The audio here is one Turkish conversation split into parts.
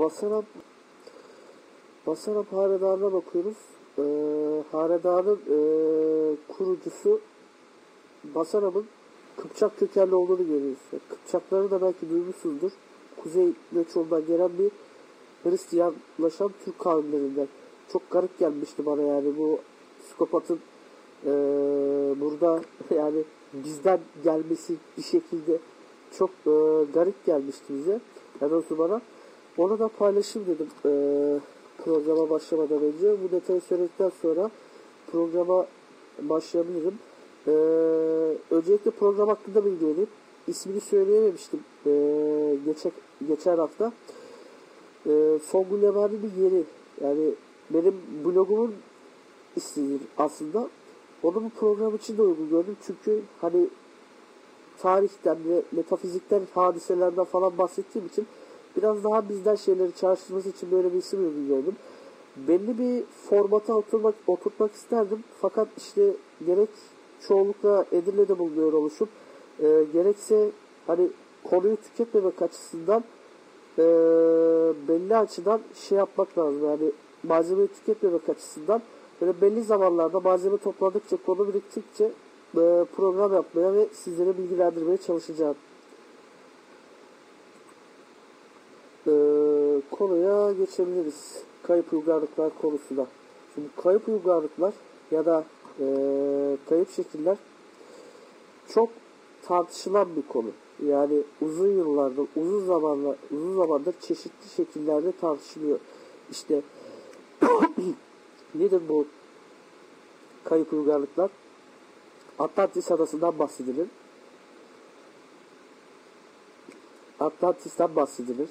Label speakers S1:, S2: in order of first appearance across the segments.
S1: Basarap Basarap Hanedanı'na bakıyoruz. Ee, Hanedanın e, kurucusu Basarap'ın Kıpçak kökenli olduğunu görüyoruz. Yani Kıpçakları da belki duymuşsunuzdur. Kuzey göçoğundan gelen bir Hristiyanlaşan Türk kavimlerinden. Çok garip gelmişti bana yani bu psikopatın e, burada yani bizden gelmesi bir şekilde çok e, garip gelmişti bize. Yani bana. Onu da paylaşayım dedim e, programa başlamadan önce. Bu detayı söyledikten sonra programa başlayabilirim. E, öncelikle program hakkında bilgi vereyim. İsmini söyleyememiştim e, geçen, geçen hafta. E, Songül Yabani'nin yeri. Yani benim blogumun ismidir aslında. Onu bu program için de uygun gördüm. Çünkü hani tarihten ve metafizikten hadiselerden falan bahsettiğim için biraz daha bizden şeyleri çağrıştırması için böyle bir isim uygun gördüm. Belli bir formata oturmak, oturtmak isterdim. Fakat işte gerek çoğunlukla Edirne'de bulunuyor oluşum. E, gerekse hani konuyu tüketmemek açısından e, belli açıdan şey yapmak lazım. Yani malzemeyi tüketmemek açısından böyle belli zamanlarda malzeme topladıkça, konu biriktikçe e, program yapmaya ve sizlere bilgilendirmeye çalışacağım. E, konuya geçebiliriz. Kayıp uygarlıklar konusunda. Şimdi kayıp uygarlıklar ya da e, kayıp şekiller çok tartışılan bir konu. Yani uzun yıllardır, uzun zamanlar, uzun zamandır çeşitli şekillerde tartışılıyor. İşte nedir bu kayıp uygarlıklar? Atlantis adasından bahsedilir. Atlantis'ten bahsedilir.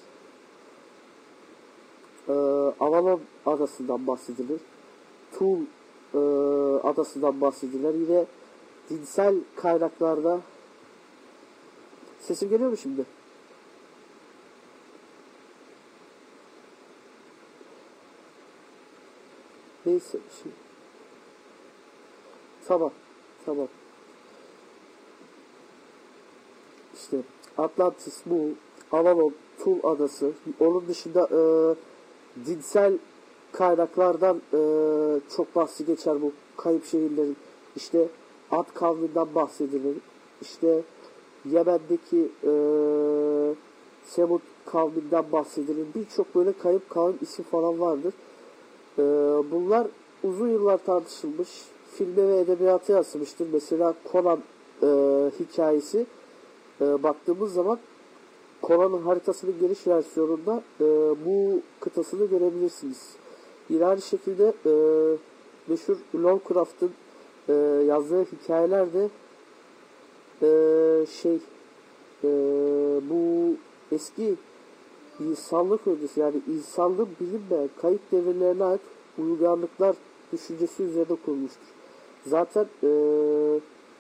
S1: Ee, Avalon adasından bahsedilir. Tool e, adasından bahsedilir. Yine dinsel kaynaklarda sesim geliyor mu şimdi? Neyse şimdi. Tamam. Tamam. İşte Atlantis bu Avalon, Tul adası. Onun dışında e, dinsel kaynaklardan e, çok bahsi geçer bu kayıp şehirlerin. İşte Ad kavminden bahsedilir. İşte Yemen'deki e, Semud kavminden bahsedilir. Birçok böyle kayıp kavim isim falan vardır. E, bunlar uzun yıllar tartışılmış. Filme ve edebiyata yansımıştır. Mesela Conan e, hikayesi e, baktığımız zaman Conan'ın haritasının geniş versiyonunda e, bu kıtasını görebilirsiniz. Yine aynı şekilde e, meşhur Lovecraft'ın e, yazdığı hikayelerde e, şey e, bu eski insanlık öncesi yani insanlığın bilinmeyen kayıp devirlerine ait uygarlıklar düşüncesi üzerine kurulmuştur. Zaten e,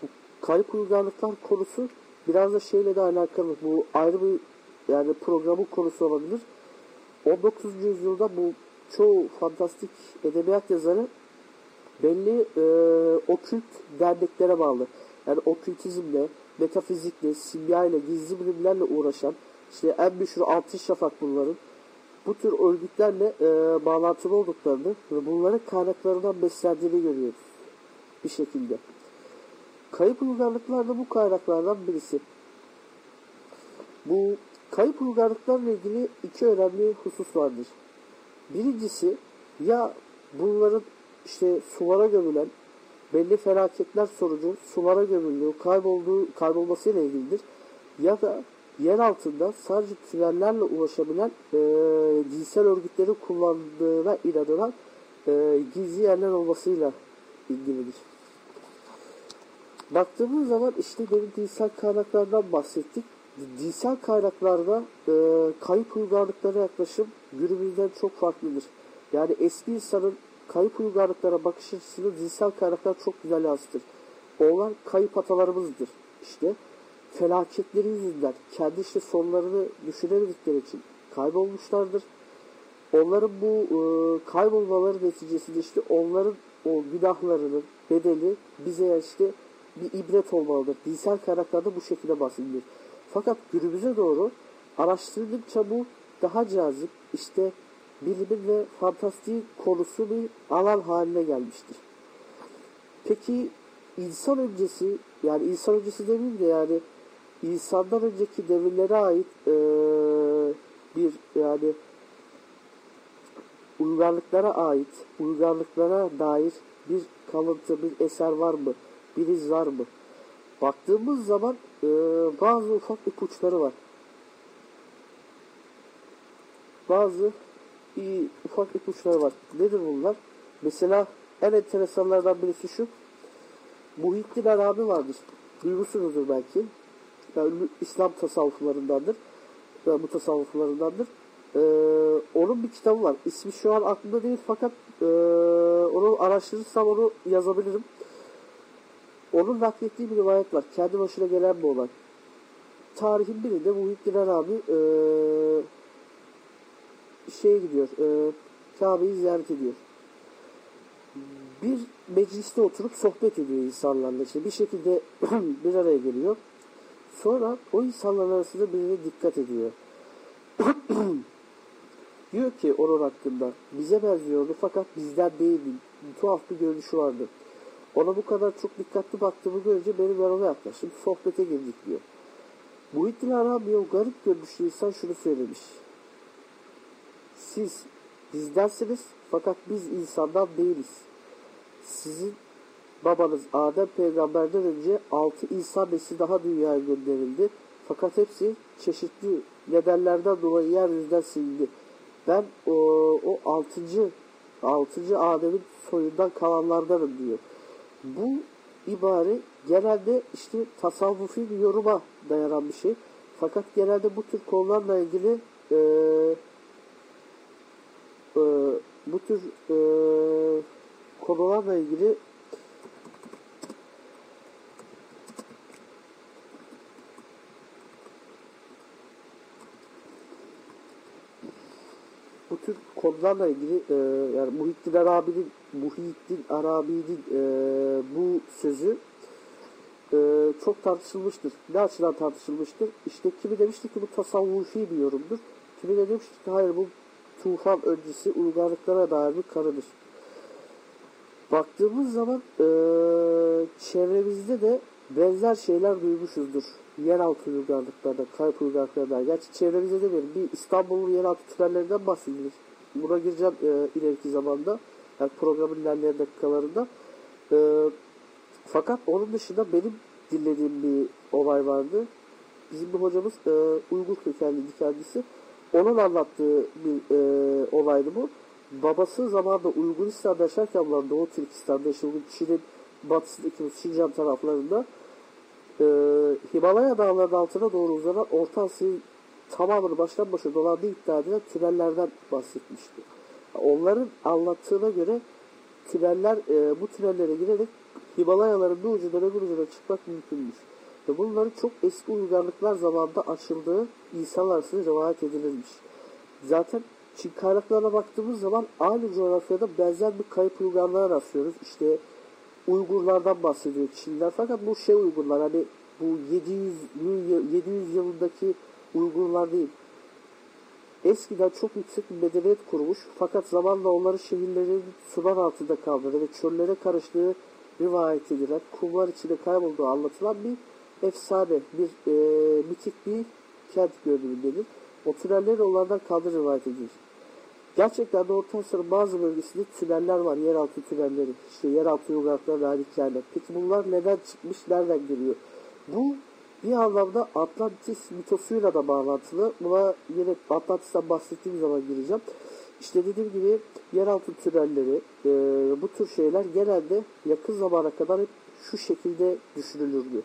S1: bu kayıp uygarlıklar konusu biraz da şeyle de alakalı. Bu ayrı bir yani programın konusu olabilir. 19. yüzyılda bu çoğu fantastik edebiyat yazarı belli e, okült derneklere bağlı. Yani okültizmle, metafizikle, simyayla, gizli bilimlerle uğraşan işte en meşhur altın şafak bunların bu tür örgütlerle e, bağlantılı olduklarını ve bunların kaynaklarından beslendiğini görüyoruz bir şekilde. Kayıp uygarlıklar da bu kaynaklardan birisi. Bu kayıp uygarlıklarla ilgili iki önemli husus vardır. Birincisi ya bunların işte sulara gömülen belli felaketler sonucu sulara gömüldüğü, kaybolduğu, kaybolmasıyla ilgilidir. Ya da yer altında sadece tünellerle ulaşabilen e, cinsel örgütleri kullandığına inanılan e, gizli yerler olmasıyla ilgilidir. Baktığımız zaman işte benim dinsel kaynaklardan bahsettik. Dinsel kaynaklarda e, kayıp uygarlıklara yaklaşım günümüzden çok farklıdır. Yani eski insanın kayıp uygarlıklara bakış açısını dinsel kaynaklar çok güzel yansıtır. Onlar kayıp atalarımızdır. İşte felaketleri yüzünden kendi işte sonlarını düşünemedikleri için kaybolmuşlardır. Onların bu e, kaybolmaları neticesinde işte onların o günahlarının bedeli bize işte bir ibret olmalıdır. Dinsel kaynaklarda bu şekilde bahsedilir. Fakat günümüze doğru araştırdıkça bu daha cazip işte bilimin ve fantastiğin konusu bir alan haline gelmiştir. Peki insan öncesi yani insan öncesi demeyeyim de yani insandan önceki devirlere ait e, bir yani uygarlıklara ait uygarlıklara dair bir kalıntı bir eser var mı? Bir iz var mı? Baktığımız zaman e, bazı ufak ipuçları var. Bazı iyi, ufak ipuçları var. Nedir bunlar? Mesela en enteresanlardan birisi şu. Muhittin Arabi vardır. Duymuşsunuzdur belki. Yani İslam tasavvuflarındandır. Yani bu tasavvuflarındandır. Ee, onun bir kitabı var. İsmi şu an aklımda değil fakat e, onu araştırırsam onu yazabilirim. Onun naklettiği bir rivayet var. Kendi başına gelen bir olay. Tarihin birinde Muhittin Arabi e, şeye gidiyor. E, Kabe'yi ziyaret ediyor. Bir mecliste oturup sohbet ediyor insanlarla. İşte bir şekilde bir araya geliyor. Sonra o insanlar arasında birine dikkat ediyor. diyor ki onun hakkında bize benziyordu fakat bizden değildi. Tuhaf bir görünüşü vardı. Ona bu kadar çok dikkatli baktığımı görünce benim yanıma yaklaştım. Sohbete girdik diyor. Muhittin Arabi o garip görünüşlü insan şunu söylemiş. Siz bizdensiniz fakat biz insandan değiliz. Sizin babanız Adem peygamberden önce altı insan nesli daha dünyaya gönderildi. Fakat hepsi çeşitli nedenlerden dolayı yeryüzünden silindi. Ben o, o altıncı, altıncı Adem'in soyundan kalanlardanım diyor. Bu ibare genelde işte tasavvufi bir yoruma dayanan bir şey. Fakat genelde bu tür konularla ilgili e, e, bu tür e, konularla ilgili konularla ilgili e, yani Muhittin Arabi'nin Muhittin Arabi'nin e, bu sözü e, çok tartışılmıştır. Ne açıdan tartışılmıştır? İşte kimi demişti ki bu tasavvufi bir yorumdur. Kimi de demişti ki hayır bu tufan öncesi uygarlıklara dair bir kanıdır. Baktığımız zaman e, çevremizde de benzer şeyler duymuşuzdur. Yeraltı uygarlıklarda, kayıp uygarlıklarda. Gerçi çevremizde demeyelim. Bir İstanbul'un yeraltı tünellerinden bahsedilir. Buna gireceğim e, ileriki zamanda. Yani programın ilerleyen dakikalarında. E, fakat onun dışında benim dinlediğim bir olay vardı. Bizim bir hocamız e, Uygur kökenliydi kendisi. Onun anlattığı bir e, olaydı bu. Babası zamanında Uyguristan'da yaşarken bunlar Doğu Türkistan'da yaşadığı Çin'in batısındaki Şincan taraflarında e, Himalaya dağlarının altına doğru uzanan Orta Asya'yı tamamını baştan başa dolandığı iddia edilen tünellerden bahsetmişti. Onların anlattığına göre tüneller, e, bu tünellere girerek Himalayaların bir ucundan öbür ucuna çıkmak mümkünmüş. Ve bunların çok eski uygarlıklar zamanında açıldığı insanlar arasında rivayet edilirmiş. Zaten Çin kaynaklarına baktığımız zaman aynı coğrafyada benzer bir kayıp uygarlığa rastlıyoruz. İşte Uygurlardan bahsediyor Çinliler. Fakat bu şey Uygurlar hani bu 700, 700 yılındaki Uygurlar değil. Eskiden çok yüksek bir medeniyet kurmuş fakat zamanla onları şehirlerin sular altında kaldığı ve çöllere karıştığı rivayet edilen, kumlar içinde kaybolduğu anlatılan bir efsane, bir e, mitik bir kent görünümündedir. O tünellerin onlardan kaldığı rivayet edilir. Gerçekten de Orta Asya'nın bazı bölgesinde tüneller var, yeraltı tünelleri. İşte yeraltı uygarlıklar verdiklerine. Peki bunlar neden çıkmış, nereden geliyor? Bu bir anlamda Atlantis mitosuyla da bağlantılı. Buna yine Atlantis'ten bahsettiğim zaman gireceğim. İşte dediğim gibi yeraltı tünelleri, e, bu tür şeyler genelde yakın zamana kadar hep şu şekilde düşünülürdü.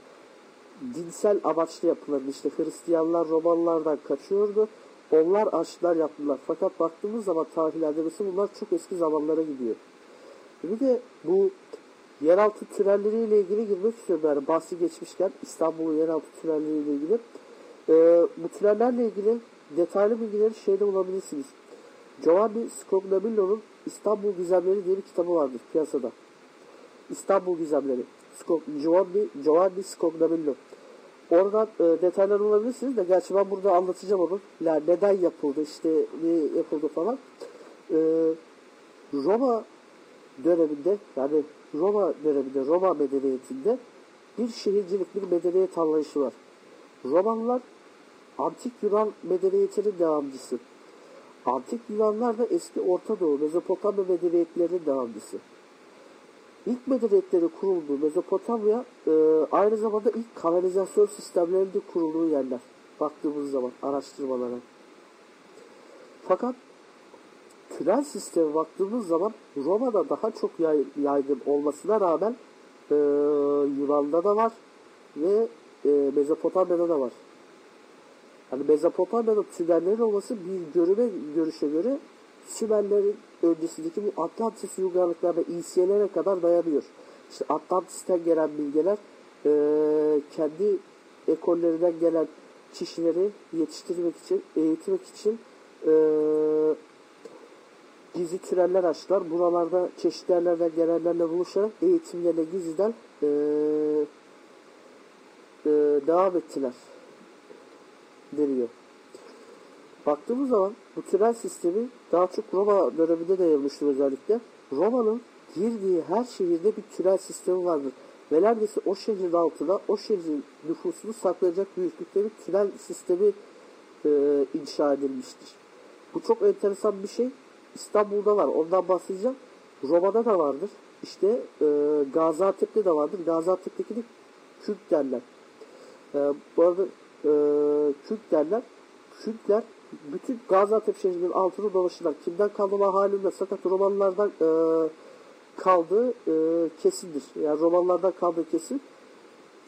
S1: Dinsel amaçlı yapılırdı. İşte Hristiyanlar Romanlardan kaçıyordu. Onlar aşklar yaptılar. Fakat baktığımız zaman tarihlerde mesela bunlar çok eski zamanlara gidiyor. Bir de bu yeraltı tünelleriyle ilgili istiyorum. Yani bahsi geçmişken İstanbul'un yeraltı tünelleriyle ilgili. Ee, bu tünellerle ilgili detaylı bilgileri şeyde bulabilirsiniz. Giovanni Scognamillo'nun İstanbul Gizemleri diye bir kitabı vardır piyasada. İstanbul Gizemleri. Giovanni, Giovanni Scognamillo. Oradan e, detaylar bulabilirsiniz de gerçi ben burada anlatacağım onu. Yani neden yapıldı işte ne yapıldı falan. E, Roma döneminde yani Roma döneminde Roma medeniyetinde bir şehircilik bir medeniyet anlayışı var. Romalılar antik Yunan medeniyetinin devamcısı. Antik Yunanlar da eski Orta Doğu Mezopotamya medeniyetlerinin devamcısı. İlk medeniyetleri kurulduğu Mezopotamya e, aynı zamanda ilk kanalizasyon sistemlerinde kurulduğu yerler. Baktığımız zaman araştırmalara. Fakat tünel sistemi baktığımız zaman Roma'da daha çok yay, yaygın olmasına rağmen e, Yunan'da da var ve e, Mezopotamya'da da var. Yani Mezopotamya'da tünellerin olması bir görüme görüşe göre Sümerlerin öncesindeki bu Atlantis uygarlıklarına İSY'lere kadar dayanıyor. İşte Atlantis'ten gelen bilgiler e, kendi ekollerinden gelen kişileri yetiştirmek için, eğitmek için e, gizli türeller açtılar. Buralarda çeşitli yerlerden gelenlerle buluşarak eğitimlerine gizliden e, e, devam ettiler deniyor. Baktığımız zaman bu tünel sistemi daha çok Roma döneminde de yayılmıştır özellikle. Roma'nın girdiği her şehirde bir tünel sistemi vardır. Ve neredeyse o şehrin altına o şehrin nüfusunu saklayacak büyüklükte bir tünel sistemi e, inşa edilmiştir. Bu çok enteresan bir şey. İstanbul'da var. Ondan bahsedeceğim. Roma'da da vardır. İşte e, Gaziantep'te de vardır. Gaziantep'teki de Kürk derler. E, bu arada e, Kürk derler. Kürkler bütün Gaziantep şehrinin altını dolaşırlar. Kimden kalma halinde sakat Romanlardan e, kaldığı e, kesindir. Yani Romanlardan kaldığı kesin.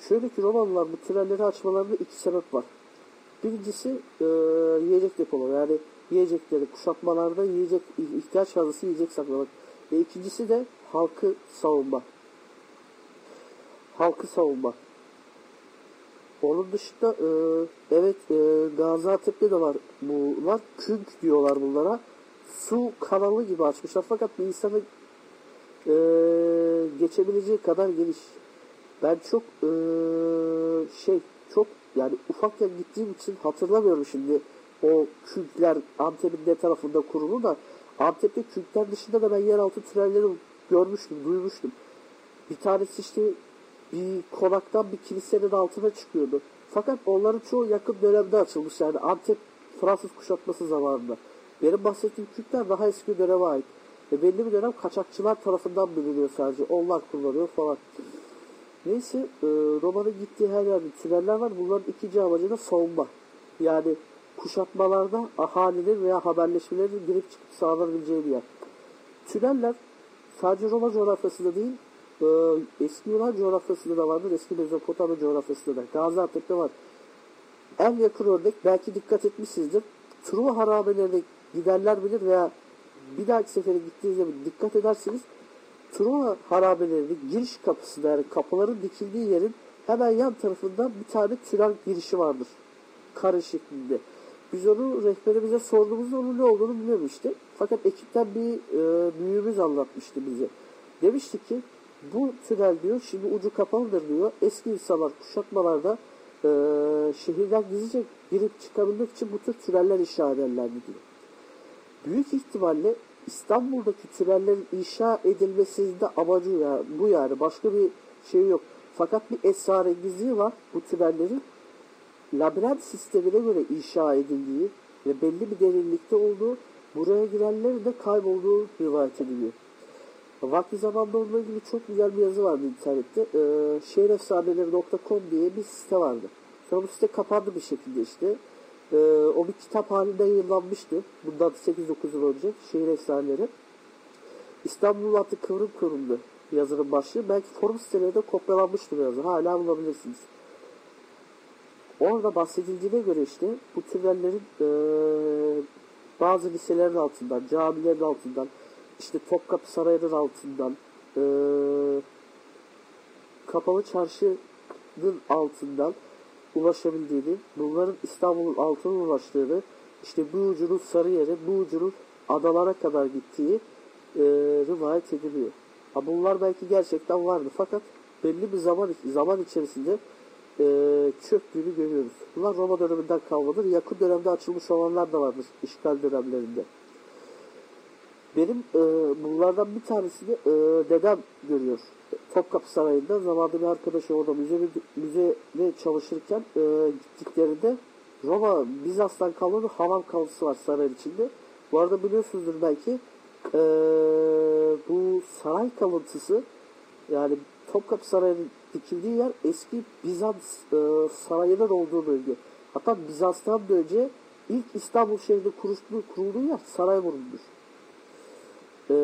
S1: Şöyle ki Romanlılar bu tünelleri açmalarında iki sebep var. Birincisi e, yiyecek depolama. Yani yiyecekleri kuşatmalarda yiyecek ihtiyaç fazlası yiyecek saklamak. Ve ikincisi de halkı savunma. Halkı savunma. Onun dışında e, evet e, Gaziantep'te de var bunlar. Künk diyorlar bunlara. Su kanalı gibi açmışlar fakat bir insanın e, geçebileceği kadar geniş. Ben çok e, şey çok yani ufakken gittiğim için hatırlamıyorum şimdi o künkler Antep'in ne tarafında kurulu da Antep'te künkler dışında da ben yeraltı tünelleri görmüştüm, duymuştum. Bir tanesi işte bir konaktan bir kilisenin altına çıkıyordu. Fakat onların çoğu yakın dönemde açılmış yani Antep Fransız kuşatması zamanında. Benim bahsettiğim Kürtler daha eski döneme ait. Ve belli bir dönem kaçakçılar tarafından biliniyor sadece. Onlar kullanıyor falan. Neyse e, Roma'nın gittiği her yerde tüneller var. Bunların ikinci amacı da savunma. Yani kuşatmalarda ahalinin veya haberleşmelerin girip çıkıp sağlanabileceği bir yer. Tüneller sadece Roma coğrafyasında değil, e, eski Yunan coğrafyasında da vardır, eski Mezopotamya coğrafyasında da. Gaziantep'te var. En yakın örnek belki dikkat etmişsinizdir. Truva harabelerine giderler bilir veya bir dahaki sefere gittiğinizde dikkat ederseniz Truva harabelerinin giriş kapısında yani kapıların dikildiği yerin hemen yan tarafında bir tane tünel girişi vardır. Kare şeklinde. Biz onu rehberimize sorduğumuzda onun ne olduğunu bilmemişti. Fakat ekipten bir e, büyüğümüz anlatmıştı bize. Demişti ki bu tünel diyor şimdi ucu kapalıdır diyor. Eski insanlar kuşatmalarda e, şehirden gizlice girip çıkabilmek için bu tür tüneller inşa ederlerdi diyor. Büyük ihtimalle İstanbul'daki tünellerin inşa edilmesinde amacı ya, bu yani. Başka bir şey yok. Fakat bir esrarengizliği var bu tünellerin. Labirent sistemine göre inşa edildiği ve belli bir derinlikte olduğu, buraya girenlerin de kaybolduğu rivayet ediliyor. Vakti zamanda onunla ilgili çok güzel bir yazı vardı internette. Ee, şehirefsaneleri.com diye bir site vardı. Sonra bu site kapandı bir şekilde işte. Ee, o bir kitap halinde yayınlanmıştı. Bundan 8-9 yıl önce. Şehir efsaneleri. İstanbul adlı kıvrım kıvrımlı yazının başlığı. Belki forum sitelerinde kopyalanmıştır yazı. Hala bulabilirsiniz. Orada bahsedildiğine göre işte bu tünellerin e, bazı liselerin altından, camilerin altından, işte Topkapı Sarayı'nın altından, e, Kapalı Çarşı'nın altından ulaşabildiğini, bunların İstanbul'un altına ulaştığını, işte bu ucunun Sarıyer'e, bu ucunun adalara kadar gittiği e, rivayet ediliyor. Ha bunlar belki gerçekten vardı fakat belli bir zaman zaman içerisinde e, çöktüğünü görüyoruz. Bunlar Roma döneminden kalmadır. Yakın dönemde açılmış olanlar da vardır işgal dönemlerinde. Benim e, bunlardan bir tanesini e, dedem görüyor. Topkapı Sarayı'nda zamanında bir arkadaşı orada müze, müzede çalışırken e, gittiklerinde Roma Bizans'tan kalan havan kalıntısı var saray içinde. Bu arada biliyorsunuzdur belki e, bu saray kalıntısı yani Topkapı Sarayı'nın dikildiği yer eski Bizans e, sarayının olduğu bölge. Hatta Bizans'tan önce ilk İstanbul şehrinde kurulduğu, kurulduğu yer Sarayburnu'dur. Ee,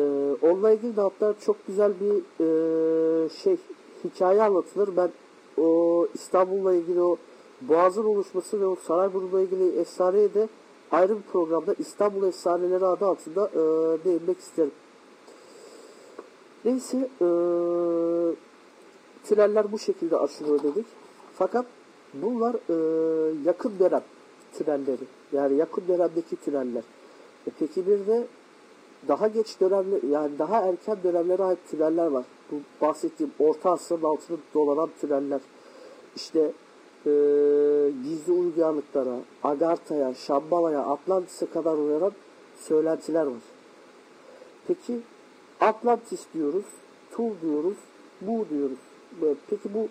S1: onunla ilgili de hatta çok güzel bir e, şey hikaye anlatılır. Ben o İstanbul'la ilgili o Boğaz'ın oluşması ve o Sarayburnu'la ilgili efsaneye de ayrı bir programda İstanbul Efsaneleri adı altında e, değinmek isterim. Neyse e, tüneller bu şekilde açılıyor dedik. Fakat bunlar e, yakın dönem tünelleri. Yani yakın dönemdeki tüneller. E peki bir de daha geç dönemler yani daha erken dönemlere ait tüneller var. Bu bahsettiğim Orta Asya'nın altını dolanan tüneller. İşte e, gizli uygarlıklara, Agartha'ya, Şambala'ya, Atlantis'e kadar uyanan söylentiler var. Peki Atlantis diyoruz, Tul diyoruz, Bu diyoruz. Peki bu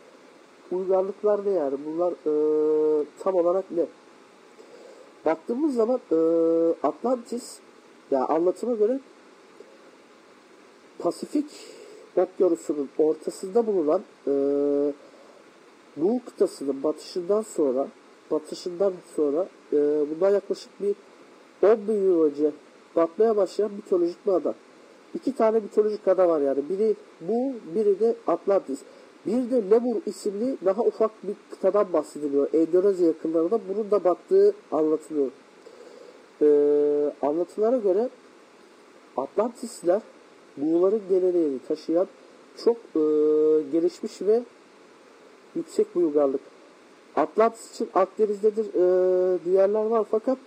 S1: uygarlıklar ne yani? Bunlar e, tam olarak ne? Baktığımız zaman e, Atlantis yani anlatıma göre Pasifik Okyanusu'nun ortasında bulunan e, Doğu kıtasının batışından sonra batışından sonra e, bundan yaklaşık bir 10 bin yıl önce batmaya başlayan mitolojik bir ada. İki tane mitolojik ada var yani. Biri bu, biri de Atlantis. Bir de Lemur isimli daha ufak bir kıtadan bahsediliyor. Endonezya yakınlarında bunun da battığı anlatılıyor. Ee, anlatılara göre Atlantisler buğuların geleneğini taşıyan çok e, gelişmiş ve yüksek uygarlık. Atlantis için Akdeniz'dedir e, diğerler var fakat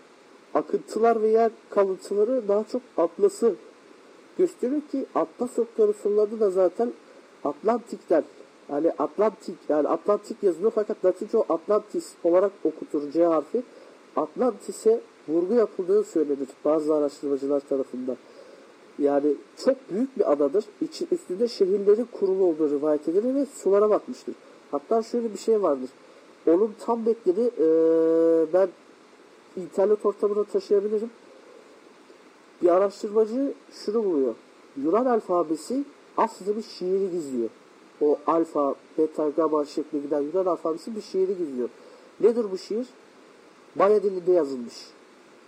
S1: akıntılar ve yer kalıntıları daha çok Atlas'ı gösteriyor ki Atlas Okyanusu'nun adı da zaten Atlantikler. Yani Atlantik yani Atlantik yazılıyor fakat Latince o Atlantis olarak okutur C harfi. Atlantis'e vurgu yapıldığı söylenir bazı araştırmacılar tarafından. Yani çok büyük bir adadır. İçin üstünde şehirleri kurulu olduğu rivayet edilir ve sulara bakmıştır. Hatta şöyle bir şey vardır. Onun tam bekleri e, ben internet ortamına taşıyabilirim. Bir araştırmacı şunu buluyor. Yunan alfabesi aslında bir şiiri gizliyor. O alfa, beta, gamma şeklinde giden Yunan alfabesi bir şiiri gizliyor. Nedir bu şiir? Maya dilinde yazılmış.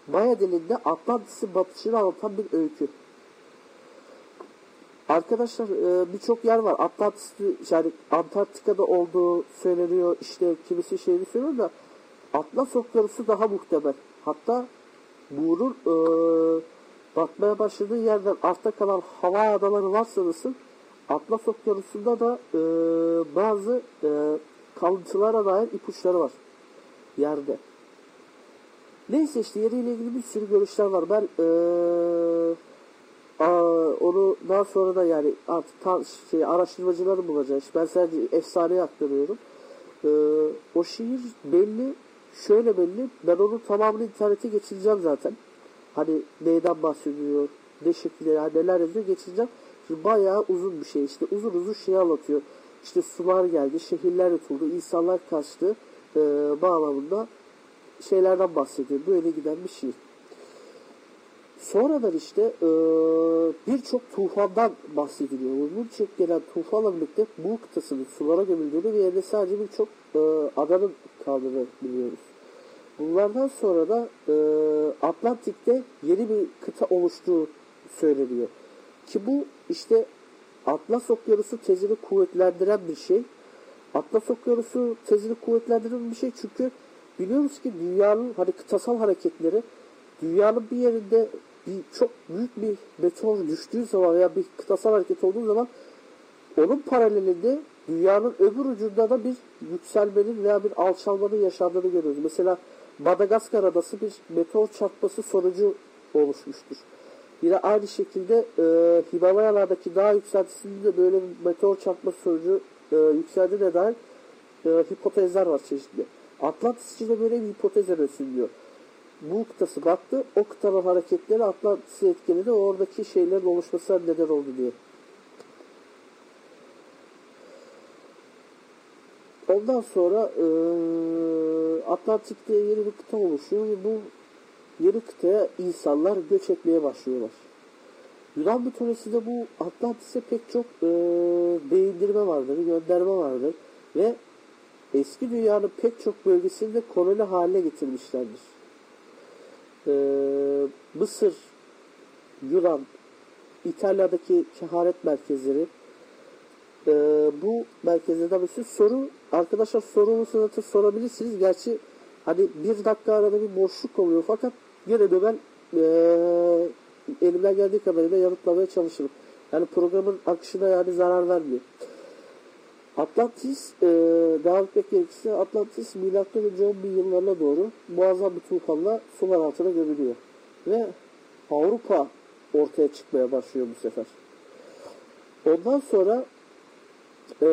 S1: Maya dilinde Atlantis'in batışını anlatan bir öykü. Arkadaşlar e, birçok yer var. Atlantis yani Antarktika'da olduğu söyleniyor. İşte kimisi şeyini söylüyor da Atlas Okyanusu daha muhtemel. Hatta bunun e, batmaya başladığı yerden artta kalan hava adaları varsa nasıl Atlas Okyanusu'nda da e, bazı e, kalıntılara dair ipuçları var yerde. Neyse işte yeriyle ilgili bir sürü görüşler var. Ben e, a, onu daha sonra da yani artık ta, şey, araştırmacıları bulacağız. Ben sadece efsaneye aktarıyorum. E, o şiir belli, şöyle belli. Ben onu tamamını internete geçireceğim zaten. Hani neyden bahsediyor, ne şekilde, yani neler yazıyor geçireceğim. Bayağı uzun bir şey. İşte uzun uzun şey anlatıyor. İşte sular geldi, şehirler yutuldu, insanlar kaçtı e, bağlamında şeylerden bahsediyor. Böyle giden bir şiir. Sonradan işte e, birçok tufandan bahsediliyor. Birçok gelen tufanla birlikte bu kıtasının sulara gömüldüğünü ve yerine sadece birçok e, adanın kaldığını biliyoruz. Bunlardan sonra da e, Atlantik'te yeni bir kıta oluştuğu söyleniyor. Ki bu işte Atlas Okyanusu tezini kuvvetlendiren bir şey. Atlas Okyanusu tezini kuvvetlendiren bir şey çünkü biliyoruz ki dünyanın hani kıtasal hareketleri dünyanın bir yerinde bir çok büyük bir meteor düştüğü zaman veya bir kıtasal hareket olduğu zaman onun paralelinde dünyanın öbür ucunda da bir yükselmenin veya bir alçalmanın yaşandığını görüyoruz. Mesela Madagaskar adası bir meteor çarpması sonucu oluşmuştur. Yine aynı şekilde e, Himalayalardaki dağ yükseltisinde de böyle bir meteor çarpması sonucu e, yükseldiğine dair e, hipotezler var çeşitli. Atlantis için de böyle bir hipotez diyor. Bu kıtası battı, o kıtanın hareketleri Atlantis'i etkiledi, oradaki şeylerin oluşmasına neden oldu diye. Ondan sonra e, Atlantik'te yeni bir kıta oluşuyor ve bu yeni kıtaya insanlar göç etmeye başlıyorlar. Yunan mitolojisinde bu Atlantis'e pek çok e, değindirme vardır, gönderme vardır ve eski dünyanın pek çok bölgesinde koloni haline getirmişlerdir. E, Mısır, Yunan, İtalya'daki kehanet merkezleri e, bu merkezlerden birisi soru arkadaşlar sorunu sorabilirsiniz. Gerçi hani bir dakika arada bir boşluk oluyor fakat yine de ben e, elimden geldiği kadarıyla yanıtlamaya çalışırım. Yani programın akışına yani zarar vermiyor. Atlantis, e, devam etmek gerekirse Atlantis milattan önce 10 bin yıllarına doğru muazzam bir tufanla sular altına gömülüyor. Ve Avrupa ortaya çıkmaya başlıyor bu sefer. Ondan sonra e,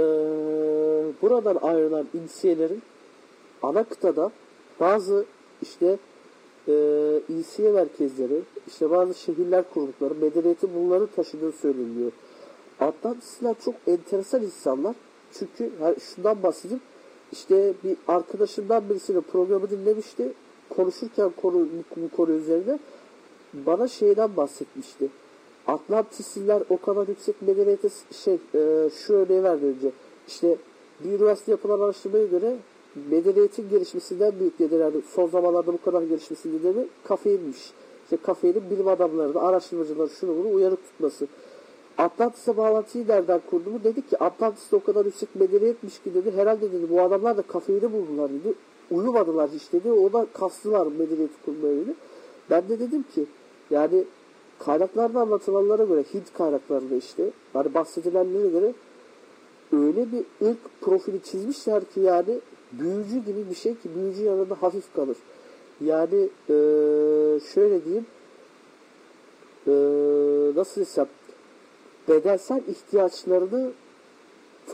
S1: buradan ayrılan insiyelerin ana kıtada bazı işte e, insiye merkezleri, işte bazı şehirler kurdukları, medeniyeti bunları taşıdığı söyleniyor. Atlantisler çok enteresan insanlar. Çünkü şundan bahsedeyim. İşte bir arkadaşımdan birisinin programı dinlemişti. Konuşurken konu, bu konu üzerine bana şeyden bahsetmişti. Atlantisliler o kadar yüksek medeniyete şey e, şu örneği verdi önce. İşte bir üniversite yapılan araştırmaya göre medeniyetin gelişmesinden büyük nedeni yani son zamanlarda bu kadar gelişmesi nedeni kafeinmiş. İşte kafeinin bilim adamları da araştırmacıları şunu bunu uyarık tutması. Atlantis'e bağlantıyı nereden kurdu mu? Dedi ki Atlantis'te o kadar yüksek medeniyetmiş ki dedi. Herhalde dedi bu adamlar da kafeini buldular dedi. Uyumadılar hiç dedi. O da kastılar medeniyeti kurmaya dedi. Ben de dedim ki yani kaynaklarda anlatılanlara göre Hint kaynaklarında işte hani bahsedilenlere göre öyle bir ırk profili çizmişler ki yani büyücü gibi bir şey ki büyücü yanında hafif kalır. Yani ee, şöyle diyeyim ee, nasıl desem bedensel ihtiyaçlarını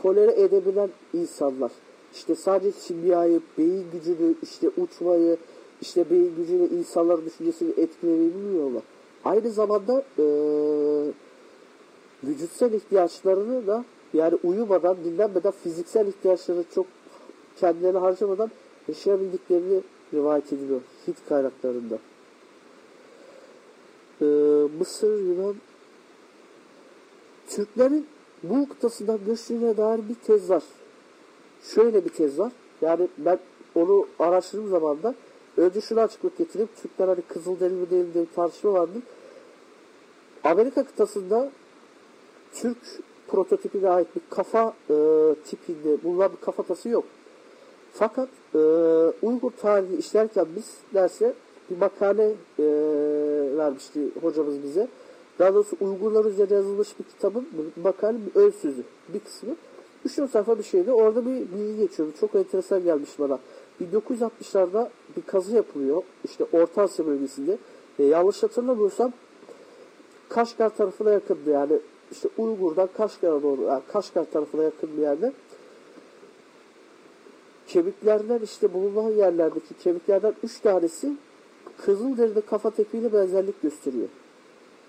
S1: tolere edebilen insanlar. İşte sadece kimyayı, beyin gücünü, işte uçmayı, işte beyin gücünü, insanların düşüncesini etkilemeyi bilmiyorlar. Aynı zamanda e, vücutsal ihtiyaçlarını da yani uyumadan, dinlenmeden fiziksel ihtiyaçları çok kendilerini harcamadan yaşayabildiklerini rivayet ediliyor Hint kaynaklarında. Ee, Mısır, Yunan, Türklerin bu kıtasından göçtüğüne dair bir tez var. Şöyle bir tez var. Yani ben onu araştırdığım zaman da önce şunu açıklık getireyim. Türkler hani Kızılderili mi değil diye bir tartışma vardı. Amerika kıtasında Türk prototipine ait bir kafa e, tipinde bulunan bir kafatası yok. Fakat e, Uygur tarihi işlerken biz derse bir makale e, vermişti hocamız bize. Daha doğrusu Uygurlar üzerine yazılmış bir kitabın bir makale bir ön sözü bir kısmı. 3-4 sayfa bir şeydi. Orada bir bilgi geçiyordu. Çok enteresan gelmiş bana. 1960'larda bir kazı yapılıyor. İşte Orta Asya bölgesinde. E, yanlış hatırlamıyorsam Kaşgar tarafına yakındı. Yani işte Uygur'dan Kaşgar'a doğru, yani Kaşgar tarafına yakın bir yerde kemiklerden işte bulunan yerlerdeki kemiklerden üç tanesi Kızılderili kafa tepiyle benzerlik gösteriyor.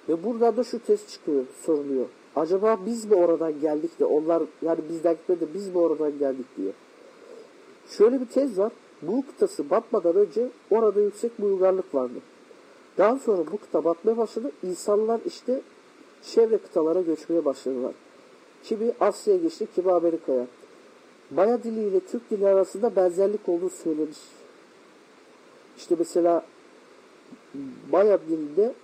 S1: Ve buradan da şu test çıkıyor, soruluyor. Acaba biz mi oradan geldik de onlar yani bizden gitmedi biz mi oradan geldik diye. Şöyle bir tez var. Bu kıtası batmadan önce orada yüksek bir uygarlık vardı. Daha sonra bu kıta batmaya başladı. İnsanlar işte çevre kıtalara göçmeye başladılar. Kimi Asya'ya geçti, kimi Amerika'ya. Maya dili ile Türk dili arasında benzerlik olduğu söylenir. İşte mesela Maya dilinde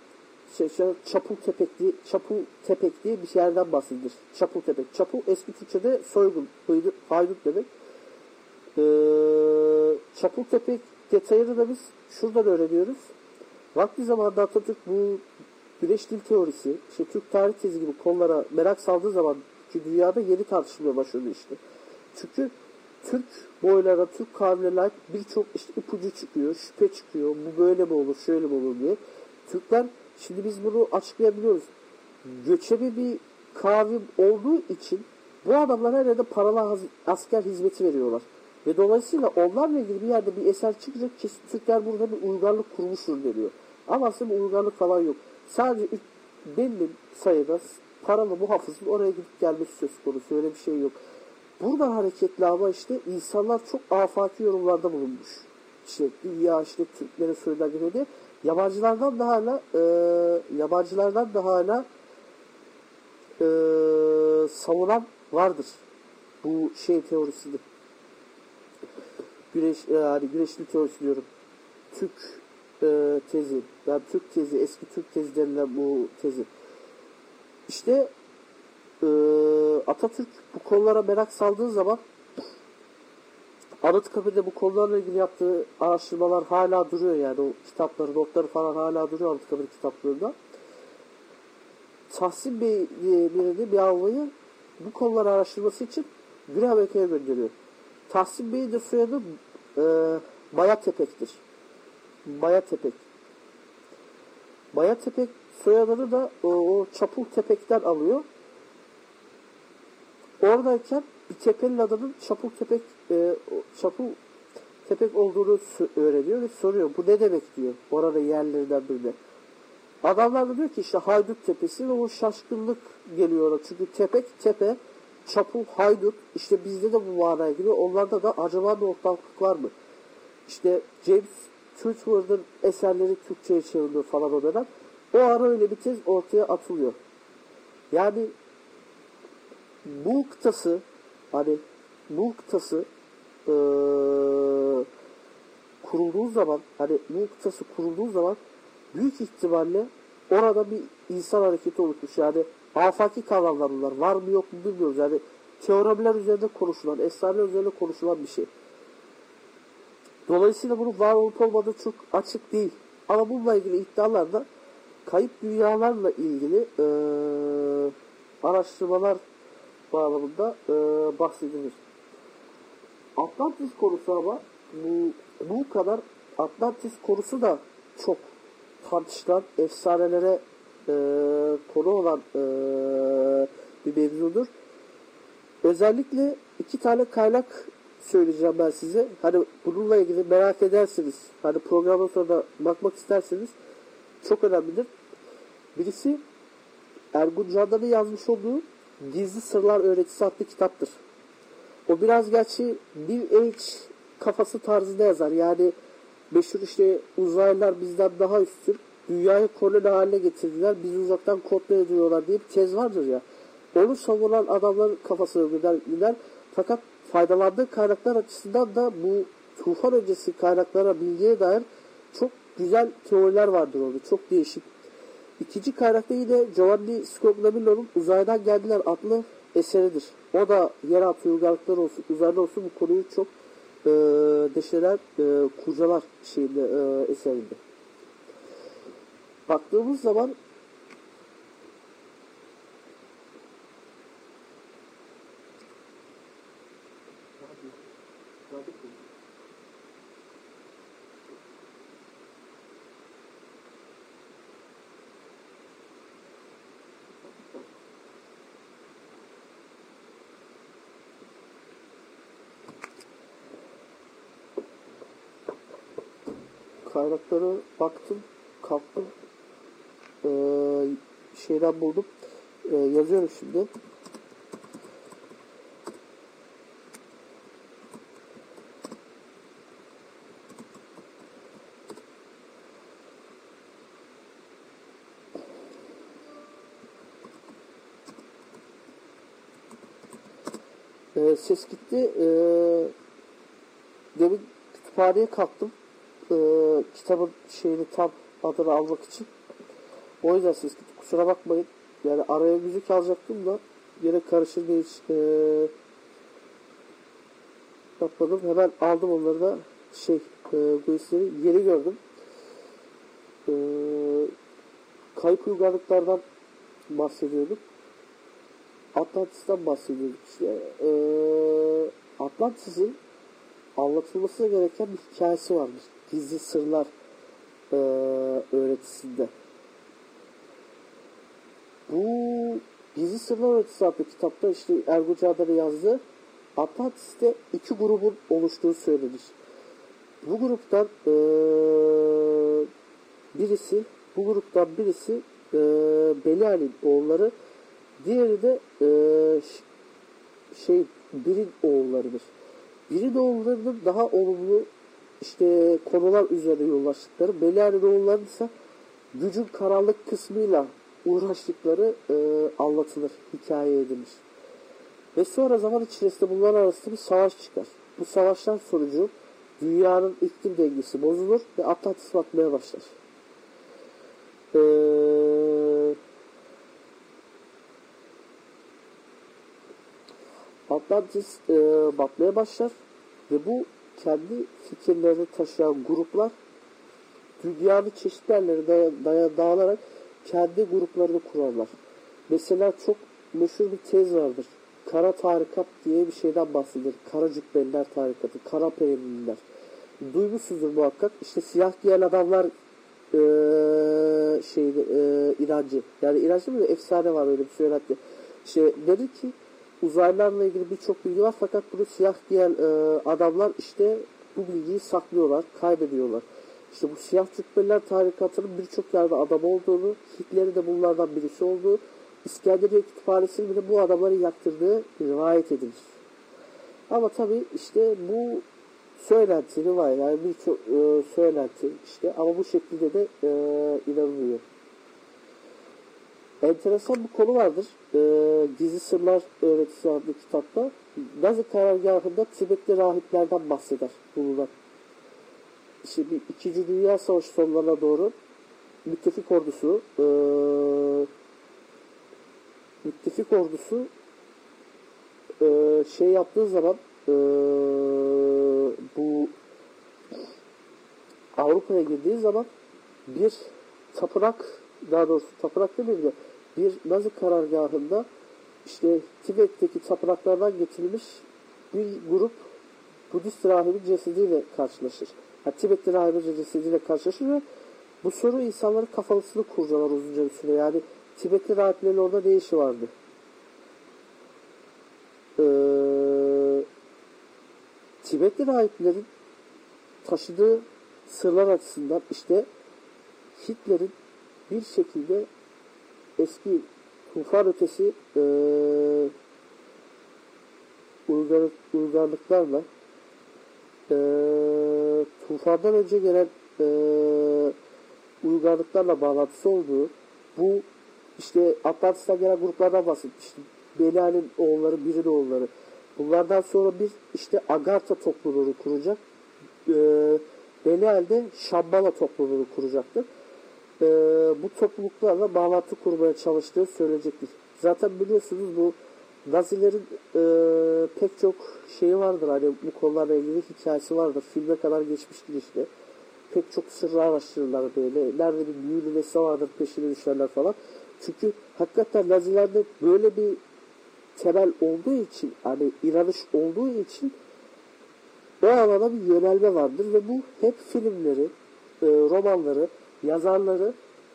S1: şey, şey, Çapul Tepek diye, Çapul Tepek diye bir yerden bahsedilir. Çapul Tepek. Çapul eski Türkçe'de soygun, haydut demek. Ee, Çapul Tepek detayını da biz şuradan öğreniyoruz. Vakti zamanında Atatürk bu güneş dil teorisi, işte Türk tarih tezi gibi konulara merak saldığı zaman ki dünyada yeni tartışmaya başladı işte. Çünkü Türk boylara, Türk ait birçok işte ipucu çıkıyor, şüphe çıkıyor. Bu böyle mi olur, şöyle mi olur diye. Türkler, şimdi biz bunu açıklayabiliyoruz. Göçebe bir kavim olduğu için bu adamlar her yerde paralı asker hizmeti veriyorlar. Ve dolayısıyla onlarla ilgili bir yerde bir eser çıkacak kesin Türkler burada bir uygarlık kurmuştur deniyor. Ama aslında bir uygarlık falan yok. Sadece belli sayıda paralı muhafızın oraya gidip gelmesi söz konusu. Öyle bir şey yok. Buradan hareketli ama işte insanlar çok afaki yorumlarda bulunmuş. İşte dünya işte Türklere söylenen gibi diye. Yabancılardan da hala e, yabancılardan da hala e, savunan vardır. Bu şey teorisini. Güneş, yani güneşli teorisi diyorum. Türk e, tezi. Yani Türk tezi, eski Türk tezi denilen bu tezi. İşte e, Atatürk bu konulara merak saldığı zaman Anıtkabir'de bu konularla ilgili yaptığı araştırmalar hala duruyor yani o kitapları, notları falan hala duruyor Anıtkabir kitaplarında. Tahsin Bey diye birini bir albayı bu konuları araştırması için Amerika'ya gönderiyor. Tahsin Bey'in de soyadı e, Maya Tepek'tir. Maya Tepek. Maya Tepek soyadını da o, o Çapul Tepek'ten alıyor. Oradayken adının Çapul Tepek e, Çapul Tepek olduğunu öğreniyor ve soruyor. Bu ne demek diyor. Orada yerlerinden birine. Adamlar da diyor ki işte Haydut Tepesi ve o şaşkınlık geliyor ona. Çünkü Tepek, Tepe, Çapul, Haydut işte bizde de bu manaya giriyor. Onlarda da acaba bir ortaklık var mı? İşte James Churchward'ın eserleri Türkçe'ye çevriliyor falan o dönem. O ara öyle bir tez ortaya atılıyor. Yani bu kıtası hani bu kıtası ee, kurulduğu zaman hani bu kıtası kurulduğu zaman büyük ihtimalle orada bir insan hareketi oluşmuş. Yani afaki kavramlar. Var mı yok mu bilmiyoruz. Yani teoremler üzerinde konuşulan, esrareler üzerinde konuşulan bir şey. Dolayısıyla bunun var olup olmadığı çok açık değil. Ama bununla ilgili iddialarda kayıp dünyalarla ilgili e, araştırmalar bağlamında e, bahsedilir. Atlantis konusu ama bu, bu kadar Atlantis konusu da çok tartışılan efsanelere e, konu olan e, bir mevzudur. Özellikle iki tane kaynak söyleyeceğim ben size. Hani bununla ilgili merak edersiniz. Hani programdan sonra da bakmak isterseniz çok önemlidir. Birisi Ergun Candan'ın yazmış olduğu Gizli Sırlar Öğretisi adlı kitaptır. O biraz gerçi bir Age kafası tarzında yazar. Yani meşhur işte uzaylılar bizden daha üstün. Dünyayı koloni haline getirdiler. Biz uzaktan kontrol ediyorlar diye bir tez vardır ya. Onu savunan adamların kafasına gider, gider. Fakat faydalandığı kaynaklar açısından da bu tufan öncesi kaynaklara bilgiye dair çok güzel teoriler vardır orada. Çok değişik. İkinci kaynakta yine Giovanni Scognamilo'nun Uzaydan Geldiler adlı eseridir. O da yeraltı uygarlıklar olsun, uzayda olsun bu konuyu çok e, deşeler, e, kurcalar şeyinde, e, eserinde. Baktığımız zaman kaynaklara baktım, kalktım, ee, şeyden buldum, ee, yazıyorum şimdi. Ee, ses gitti. Ee, demin kütüphaneye kalktım e, kitabın şeyini tam adını almak için. O yüzden siz kusura bakmayın. Yani araya müzik alacaktım da yine karışır diye hiç e, yapmadım. Hemen aldım onları da şey e, bu isimleri yeni gördüm. E, kayıp uygarlıklardan bahsediyorduk. Atlantis'ten bahsediyorduk işte. E, Atlantis'in anlatılması gereken bir hikayesi varmış. Gizli Sırlar e, öğretisinde. Bu Gizli Sırlar öğretisi adlı kitapta işte Ergun Çağdar'ı yazdı. Atlantis'te iki grubun oluştuğu söylenir. Bu gruptan eee, birisi, bu gruptan birisi eee Belial'in oğulları, diğeri de ş- şey Bir'in oğullarıdır. Bir'in oğullarının daha olumlu işte konular üzerine yoğunlaştıkları, Belial'in oğullarının ise gücün karanlık kısmıyla uğraştıkları eee, anlatılır, hikaye edilir. Ve sonra zaman içerisinde bunlar arasında bir savaş çıkar. Bu savaşlar sonucu dünyanın iklim dengesi bozulur ve Atlantis batmaya başlar. Ee, Atlantis e, batmaya başlar ve bu kendi fikirlerini taşıyan gruplar dünyanın çeşitli yerlerine dağılarak kendi gruplarını kurarlar. Mesela çok meşhur bir tez vardır. Kara tarikat diye bir şeyden bahsedilir. Kara cübbeliler tarikatı, kara peynirliler. Duymuşsunuzdur muhakkak. İşte siyah giyen adamlar eee şeydi eee inancı. Yani inancı mı? Efsane var öyle bir söylenti. İşte dedi ki uzaylılarla ilgili birçok bilgi var fakat bunu siyah giyen eee, adamlar işte bu bilgiyi saklıyorlar, kaybediyorlar. İşte bu siyah cübbeliler tarikatının birçok yerde adam olduğunu, Hitler'in de bunlardan birisi olduğu, İskenderiye kütüphanesinin bile bu adamları yaktırdığı rivayet edilir. Ama tabii işte bu söylenti rivayet yani birçok e, söylenti işte ama bu şekilde de e, inanılıyor. Enteresan bir konu vardır. E, Gizli Sırlar Öğretisi adlı kitapta Nazi karargahında Tibetli rahiplerden bahseder bulunan. İşte bir İkinci Dünya Savaşı sonlarına doğru müttefik ordusu e, müttefik ordusu e, şey yaptığı zaman e, bu Avrupa'ya girdiği zaman bir tapınak daha doğrusu tapınak değil de bir Nazi karargahında işte Tibet'teki tapınaklardan getirilmiş bir grup Budist rahibin cesediyle karşılaşır. Yani Tibetli rahibin cesediyle karşılaşır ve bu soru insanların kafasını kurcalar uzunca bir süre. Yani Tibetli rahiplerin orada ne işi vardı? Ee, Tibetli rahiplerin taşıdığı sırlar açısından işte Hitler'in bir şekilde eski tufan ötesi e, uygar, uygarlıklarla e, tufandan önce gelen e, uygarlıklarla bağlantısı olduğu bu işte Atlantis'ten gelen gruplardan bahsetmiştim. Belial'in oğulları, Bir'in oğulları. Bunlardan sonra bir işte Agartha topluluğunu kuracak. Ee, Belial de Şambala topluluğunu kuracaktır. Ee, bu topluluklarla bağlantı kurmaya çalıştığı söyleyecektir. Zaten biliyorsunuz bu Nazilerin e, pek çok şeyi vardır. Hani bu konularla ilgili hikayesi vardır. Filme kadar geçmiştir işte. Pek çok sırrı araştırırlar böyle. Nerede bir büyülü nesne vardır peşine düşerler falan. Çünkü hakikaten Nazilerde böyle bir temel olduğu için hani inanış olduğu için o alana bir yönelme vardır ve bu hep filmleri, e, romanları, yazarları,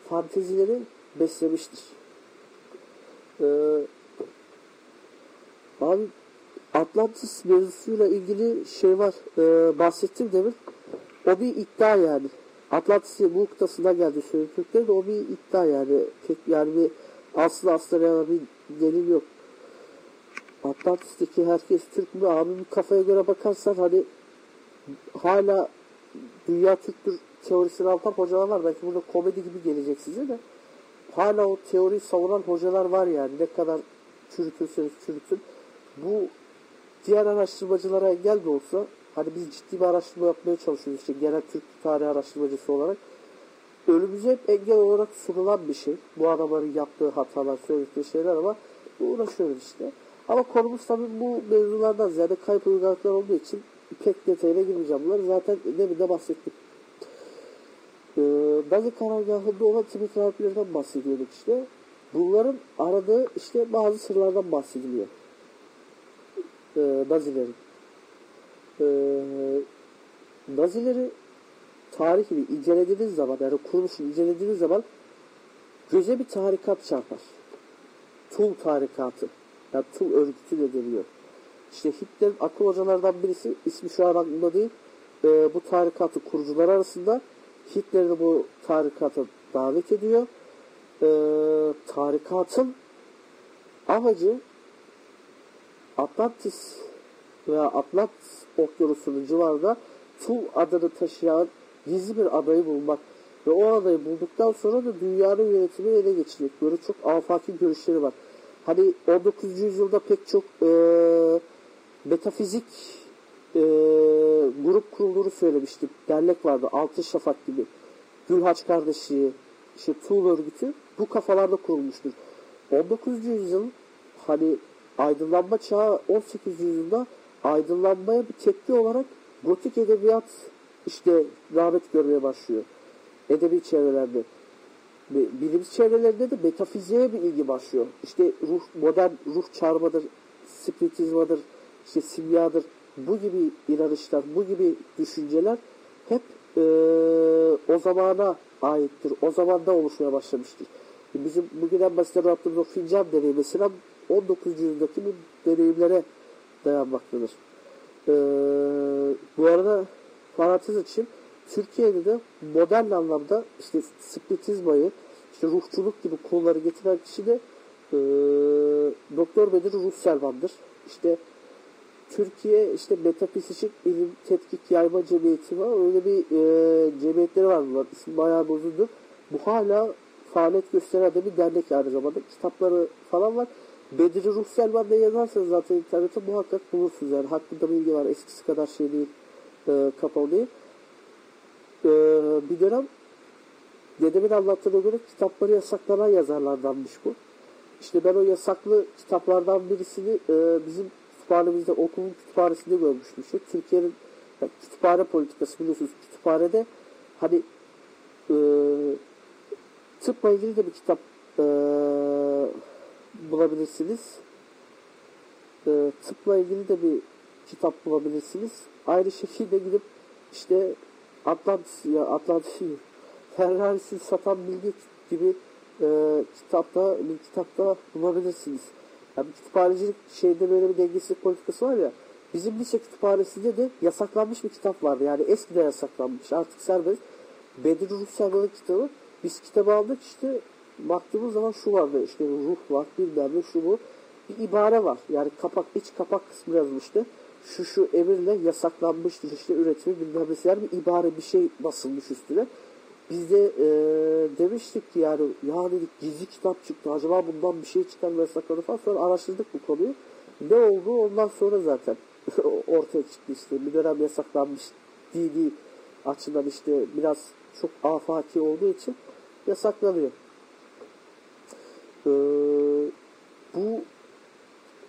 S1: fantezileri beslemiştir. E, abi Atlantis mevzusuyla ilgili şey var, e, bahsettim demin. O bir iddia yani. Atlantis'in bu noktasına geldi Türkler de o bir iddia yani. Pek yani bir aslı aslına bir delil yok. Atlantis'teki herkes Türk mü? Abi bir kafaya göre bakarsan hani hala dünya Türktür teorisini anlatan hocalar var. Belki burada komedi gibi gelecek size de. Hala o teoriyi savunan hocalar var yani. Ne kadar çürütürseniz çürütün. Bu diğer araştırmacılara engel de olsa hani biz ciddi bir araştırma yapmaya çalışıyoruz işte genel Türk tarihi araştırmacısı olarak. Önümüze hep engel olarak sunulan bir şey. Bu adamların yaptığı hatalar, söyledikleri şeyler ama uğraşıyoruz işte. Ama konumuz tabii bu mevzulardan ziyade kayıp uygarlıklar olduğu için pek detayına girmeyeceğim. Bunları zaten demin de bahsettik. Ee, Nazi karargahında olan Tibet rahiplerinden bahsediyorduk işte. Bunların aradığı işte bazı sırlardan bahsediliyor. Ee, Nazilerin. Ee, Nazileri tarihini incelediğiniz zaman yani kuruluşunu incelediğiniz zaman göze bir tarikat çarpar. Tul tarikatı. Yani Tul örgütü de deniyor. İşte Hitler'in akıl hocalardan birisi ismi şu an aklımda değil. E, bu tarikatı kurucular arasında Hitler'i bu tarikata davet ediyor. E, tarikatın amacı Atlantis veya Atlantis okyanusunun civarında Tul adını taşıyan gizli bir adayı bulmak ve o adayı bulduktan sonra da dünyanın yönetimi ele geçirmek. Böyle çok afaki görüşleri var. Hani 19. yüzyılda pek çok e, metafizik e, grup kurulduğunu söylemiştim. Dernek vardı. Altın Şafak gibi. Gülhaç Kardeşliği, işte Tuğ örgütü bu kafalarda kurulmuştur. 19. yüzyıl hani aydınlanma çağı 18. yüzyılda aydınlanmaya bir tepki olarak gotik edebiyat işte rağbet görmeye başlıyor. Edebi çevrelerde. Bilim çevrelerinde de metafiziğe bir ilgi başlıyor. İşte ruh, modern ruh çarmıdır, spiritizmadır, işte simyadır. Bu gibi inanışlar, bu gibi düşünceler hep e, o zamana aittir. O zamanda oluşmaya başlamıştır. Bizim bugün en basit yaptığımız o fincan deneyi mesela 19. yüzyıldaki bu deneyimlere dayanmaktadır. Ee, bu arada parantez için Türkiye'de de modern anlamda işte spiritizmayı, işte ruhçuluk gibi konuları getiren kişi de e, Doktor Bedir Russelman'dır. İşte Türkiye işte metafizik ilim tetkik yayma cemiyeti var. Öyle bir e, cemiyetleri var bunlar. İsim bayağı bozuldu. Bu hala faaliyet gösteren de bir dernek aynı zamanda. Kitapları falan var. Bedri Ruh Selman'da yazarsanız zaten internette muhakkak bulursunuz. Yani hakkında bilgi var. Eskisi kadar şey değil. E, kapalı değil. E, bir dönem dedemin anlattığına göre kitapları yasaklanan yazarlardanmış bu. İşte ben o yasaklı kitaplardan birisini e, bizim kütüphanemizde okulun kütüphanesinde görmüştüm. İşte Türkiye'nin yani kütüphane politikası biliyorsunuz. Kütüphanede hani e, tıpla ilgili de bir kitap e, bulabilirsiniz. E, tıpla ilgili de bir kitap bulabilirsiniz. Aynı şekilde gidip işte Atlantis ya Atlantis Ferrari'si satan bilgi gibi e, kitapta bir kitapta bulabilirsiniz. Yani kütüphanecilik şeyde böyle bir dengesizlik politikası var ya. Bizim lise kütüphanesinde de yasaklanmış bir kitap vardı. Yani eskide yasaklanmış. Artık serbest. Bedir Ruh Serman'ın kitabı. Biz kitabı aldık işte baktığımız zaman şu vardı işte ruh var bilmem ne şu bu. Bir ibare var. Yani kapak iç kapak kısmı yazmıştı. Şu şu emirle yasaklanmıştır işte üretimi bilmem ne. Yani bir ibare bir şey basılmış üstüne. Biz de e, demiştik ki yani ya dedik gizli kitap çıktı. Acaba bundan bir şey çıkar mı falan. Sonra araştırdık bu konuyu. Ne oldu ondan sonra zaten ortaya çıktı işte. Bir dönem yasaklanmış dini açıdan işte biraz çok afaki olduğu için yasaklanıyor. Ee, bu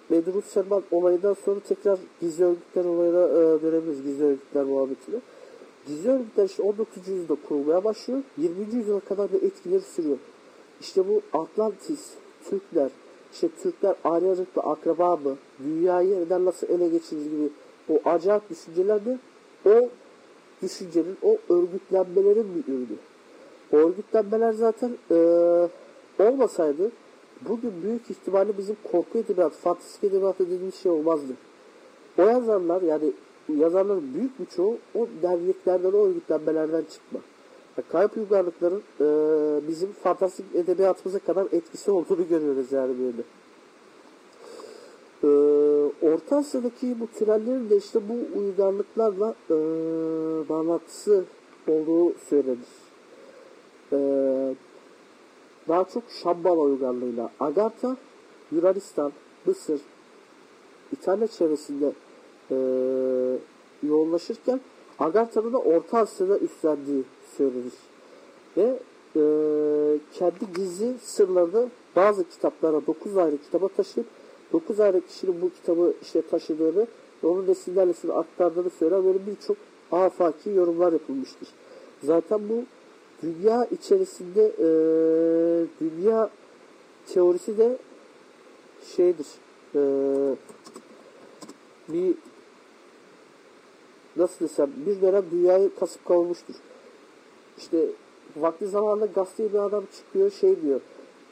S1: Medrut Selman olayından sonra tekrar gizli örgütler olayına e, dönebiliriz. Gizli örgütler muhabbetine. Örgütler işte 19. yüzyılda kurulmaya başlıyor. 20. yüzyıla kadar da etkileri sürüyor. İşte bu Atlantis, Türkler, işte Türkler Aryacık'la akraba mı, dünyayı neden nasıl ele geçirir gibi o acayip düşünceler de o düşüncenin, o örgütlenmelerin bir ürünü. O örgütlenmeler zaten e, olmasaydı bugün büyük ihtimalle bizim korku edebiyatı, fantastik edebiyatı dediğimiz şey olmazdı. O yazarlar yani yazarların büyük bir çoğu o derneklerden, o örgütlenmelerden çıkma. Yani kayıp uygarlıkların e, bizim fantastik edebiyatımıza kadar etkisi olduğunu görüyoruz yani böyle. E, Orta Asya'daki bu türellerin de işte bu uygarlıklarla e, bağlantısı olduğu söylenir. E, daha çok Şambala uygarlığıyla Agartha, Yunanistan, Mısır, İtalya çevresinde e, yoğunlaşırken Agartha'nın da Orta Asya'da üstlendiği söylenir. Ve e, kendi gizli sırlarını bazı kitaplara, 9 ayrı kitaba taşıyıp 9 ayrı kişinin bu kitabı işte taşıdığını ve onun nesillerle aktardığını söyler. Böyle birçok afaki yorumlar yapılmıştır. Zaten bu dünya içerisinde e, dünya teorisi de şeydir e, bir nasıl desem bir dönem dünyayı kasıp kavurmuştur. İşte vakti zamanında gazete bir adam çıkıyor şey diyor.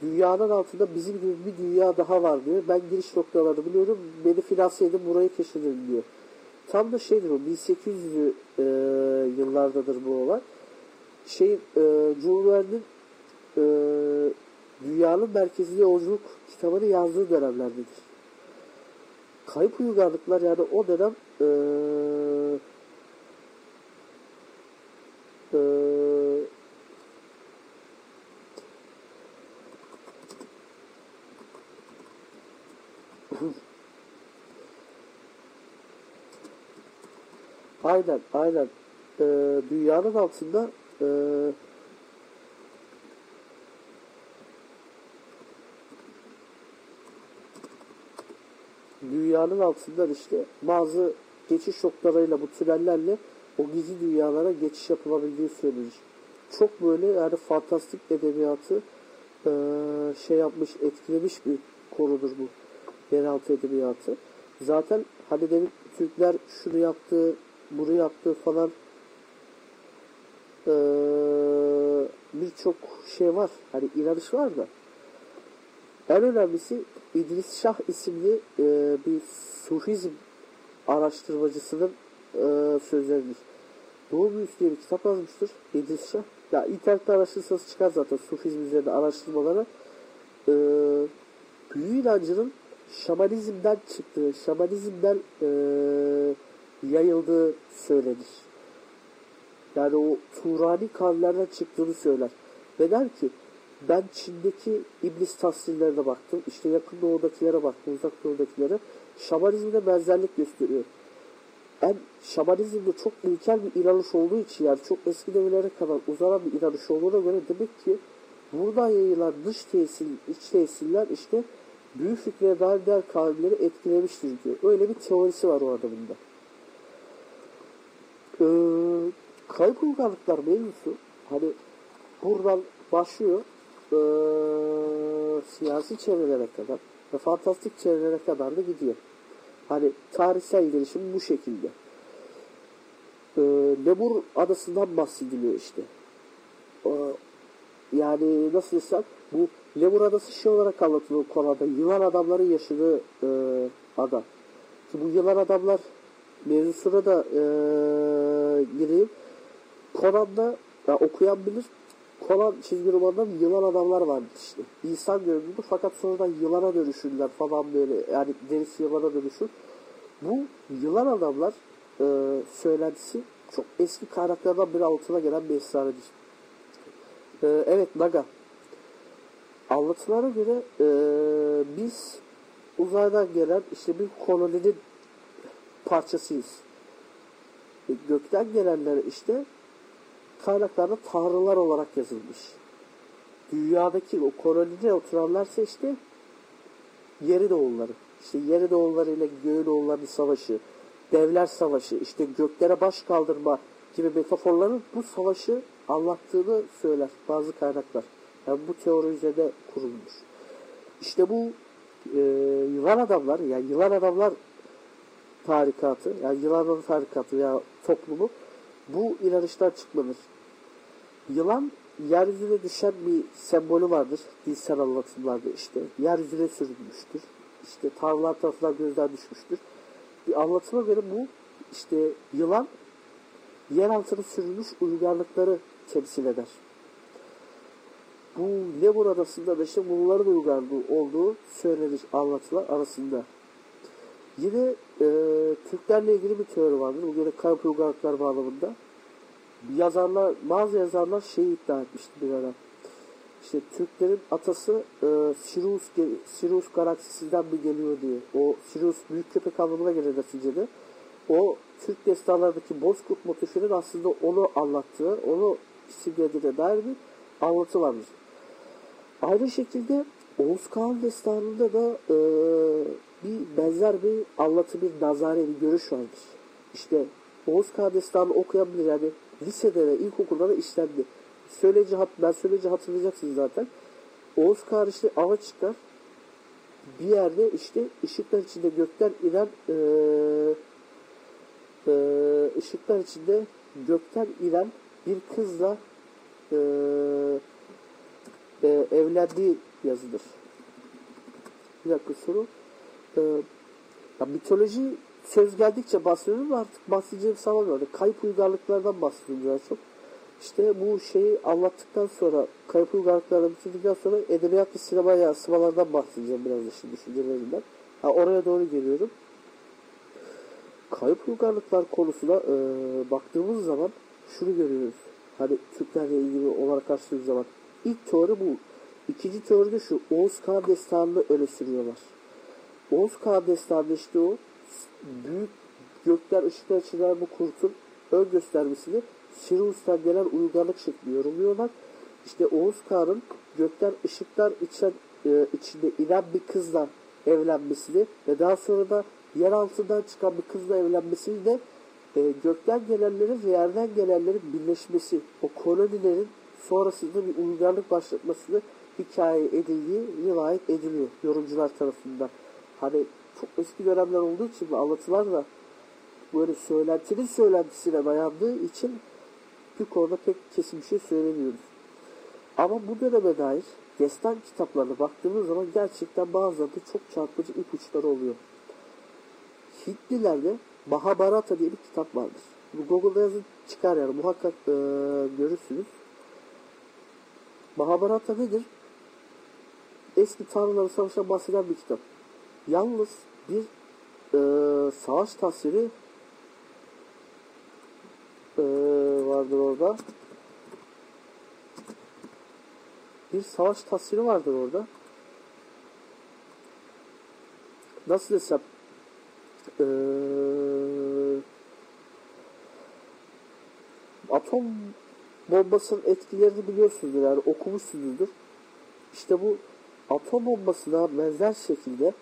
S1: dünyanın altında bizim gibi bir dünya daha var diyor. Ben giriş noktalarını biliyorum. Beni finanse edin burayı keşfedin diyor. Tam da şeydir o 1800'lü e, yıllardadır bu olay. Şey e, Jules e, Dünyanın Merkezinde Yolculuk kitabını yazdığı dönemlerdedir. Kayıp uygarlıklar yani o dönem e, e, aynen aynen. E, dünyanın altında e, dünyanın altından işte bazı geçiş noktalarıyla bu tünellerle o gizli dünyalara geçiş yapılabildiği söylenir. Çok böyle yani fantastik edebiyatı e, şey yapmış, etkilemiş bir konudur bu yeraltı edebiyatı. Zaten hani demin Türkler şunu yaptı, bunu yaptı falan e, birçok şey var. Hani inanış var da en önemlisi İdris Şah isimli e, bir Sufizm araştırmacısının e, sözleridir. Doğu Büyüsü diye bir kitap yazmıştır Şah. Ya internette araştırırsanız çıkar zaten Sufizm üzerinde araştırmalara. E, büyü inancının şamanizmden çıktığı, şamanizmden e, yayıldığı söylenir. Yani o Turani kavimlerden çıktığını söyler. Ve der ki ben Çin'deki iblis tasvirlerine baktım. İşte yakın doğudakilere baktım, uzak doğudakilere. Şamanizmde benzerlik gösteriyor. En şamanizmde çok ilkel bir inanış olduğu için yani çok eski devirlere kadar uzanan bir inanış olduğuna göre demek ki burada yayılan dış tesir, iç tesirler işte büyük fikreye dair diğer kavimleri etkilemiştir diyor. Öyle bir teorisi var o adamın da. Ee, kayıp uygarlıklar mevzusu hani buradan başlıyor e, siyasi çevrelere kadar ve fantastik çevrelere kadar da gidiyor. Hani tarihsel gelişim bu şekilde. E, Lemur adasından bahsediliyor işte. E, yani nasıl desem bu Lemur adası şey olarak anlatılıyor Koran'da. Yılan adamların yaşadığı e, ada. Ki bu yılan adamlar mevzusuna da e, gireyim. Koran'da ya okuyan bilir Konan çizgi romanında yılan adamlar vardı işte. İnsan görünümlü fakat sonradan yılana dönüşürler falan böyle. Yani derisi yılana dönüşür. Bu yılan adamlar e, söylentisi çok eski kaynaklardan biri altına gelen bir esraredir. E, evet Naga. Anlatılara göre e, biz uzaydan gelen işte bir koloninin parçasıyız. E, gökten gelenler işte kaynaklarda tanrılar olarak yazılmış. Dünyadaki o kolonide oturanlarsa işte yeri doğulları. İşte yeri doğulları ile göğün doğullarının savaşı, devler savaşı, işte göklere baş kaldırma gibi metaforların bu savaşı anlattığını söyler bazı kaynaklar. Yani bu teori üzerinde kurulmuş. İşte bu e, yılan adamlar, yani yılan adamlar tarikatı, yani yılan adam tarikatı ya toplumu bu inanıştan çıkmadır. Yılan yeryüzüne düşen bir sembolü vardır. Dinsel anlatımlarda işte. Yeryüzüne sürülmüştür. İşte tanrılar tarafından gözden düşmüştür. Bir anlatıma göre bu işte yılan yer altına sürülmüş uygarlıkları temsil eder. Bu Lemur adasında da işte bunların uygarlığı olduğu söylenir anlatılar arasında. Yine e, Türklerle ilgili bir teori vardır. Bu gene kayıp uygarlıklar bağlamında yazarlar, bazı yazarlar şeyi iddia etmişti bir ara. İşte Türklerin atası e, Sirius, Sirius galaksisinden mi geliyor diye. O Sirius büyük köpek anlamına gelir neticede. O Türk destanlarındaki Bozkurt motifinin aslında onu anlattığı, onu simgelediğine dair bir anlatı vardır. Aynı şekilde Oğuz Kağan destanında da e, bir benzer bir anlatı, bir nazare, bir görüş vardır. İşte Oğuz Kağan destanını okuyabilir yani lisede ve ilkokulda da işlendi. Söyleci, ben söyleci hatırlayacaksınız zaten. Oğuz işte ava çıkar. Bir yerde işte ışıklar içinde gökten inen e, e, ışıklar içinde gökten inen bir kızla e, e, evlendiği yazılır. Bir dakika soru. E, ya mitoloji söz geldikçe bahsediyorum artık bahsedeceğim sanmıyorum. Kayıp uygarlıklardan bahsediyorum daha çok. İşte bu şeyi anlattıktan sonra, kayıp uygarlıklarını bitirdikten sonra edebiyat ve sinema yansımalardan bahsedeceğim biraz da şimdi düşüncelerimden. Ha, oraya doğru geliyorum. Kayıp uygarlıklar konusuna e, baktığımız zaman şunu görüyoruz. Hani Türklerle ilgili olarak karşıladığımız zaman. ilk teori bu. İkinci teori de şu. Oğuz Kağan destanını öne sürüyorlar. Oğuz Kağan destanında işte o büyük gökler ışıklar içinden bu kurtun ön göstermesini Sirius'tan gelen uygarlık şekli yorumluyorlar. İşte Oğuz Kağan'ın gökten ışıklar içen, e, içinde inen bir kızla evlenmesini ve daha sonra da yer altından çıkan bir kızla evlenmesini de e, gökten gelenlerin ve yerden gelenlerin birleşmesi, o kolonilerin sonrasında bir uygarlık başlatmasını hikaye edildiği rivayet ediliyor yorumcular tarafından. Hani çok eski dönemler olduğu için bu anlatılar da böyle söylentinin söylentisine dayandığı için bir konuda pek kesin bir şey söylemiyoruz. Ama bu döneme dair destan kitaplarına baktığımız zaman gerçekten bazılarında çok çarpıcı ipuçları oluyor. Hintlilerde Mahabharata diye bir kitap vardır. Bu Google'da yazın çıkar yani muhakkak e, görürsünüz. Mahabharata nedir? Eski tanrıların savaştan bahseden bir kitap. Yalnız bir e, savaş tasviri e, vardır orada. Bir savaş tasviri vardır orada. Nasıl desem e, atom bombasının etkilerini biliyorsunuzdur yani okumuşsunuzdur. İşte bu atom bombasına benzer şekilde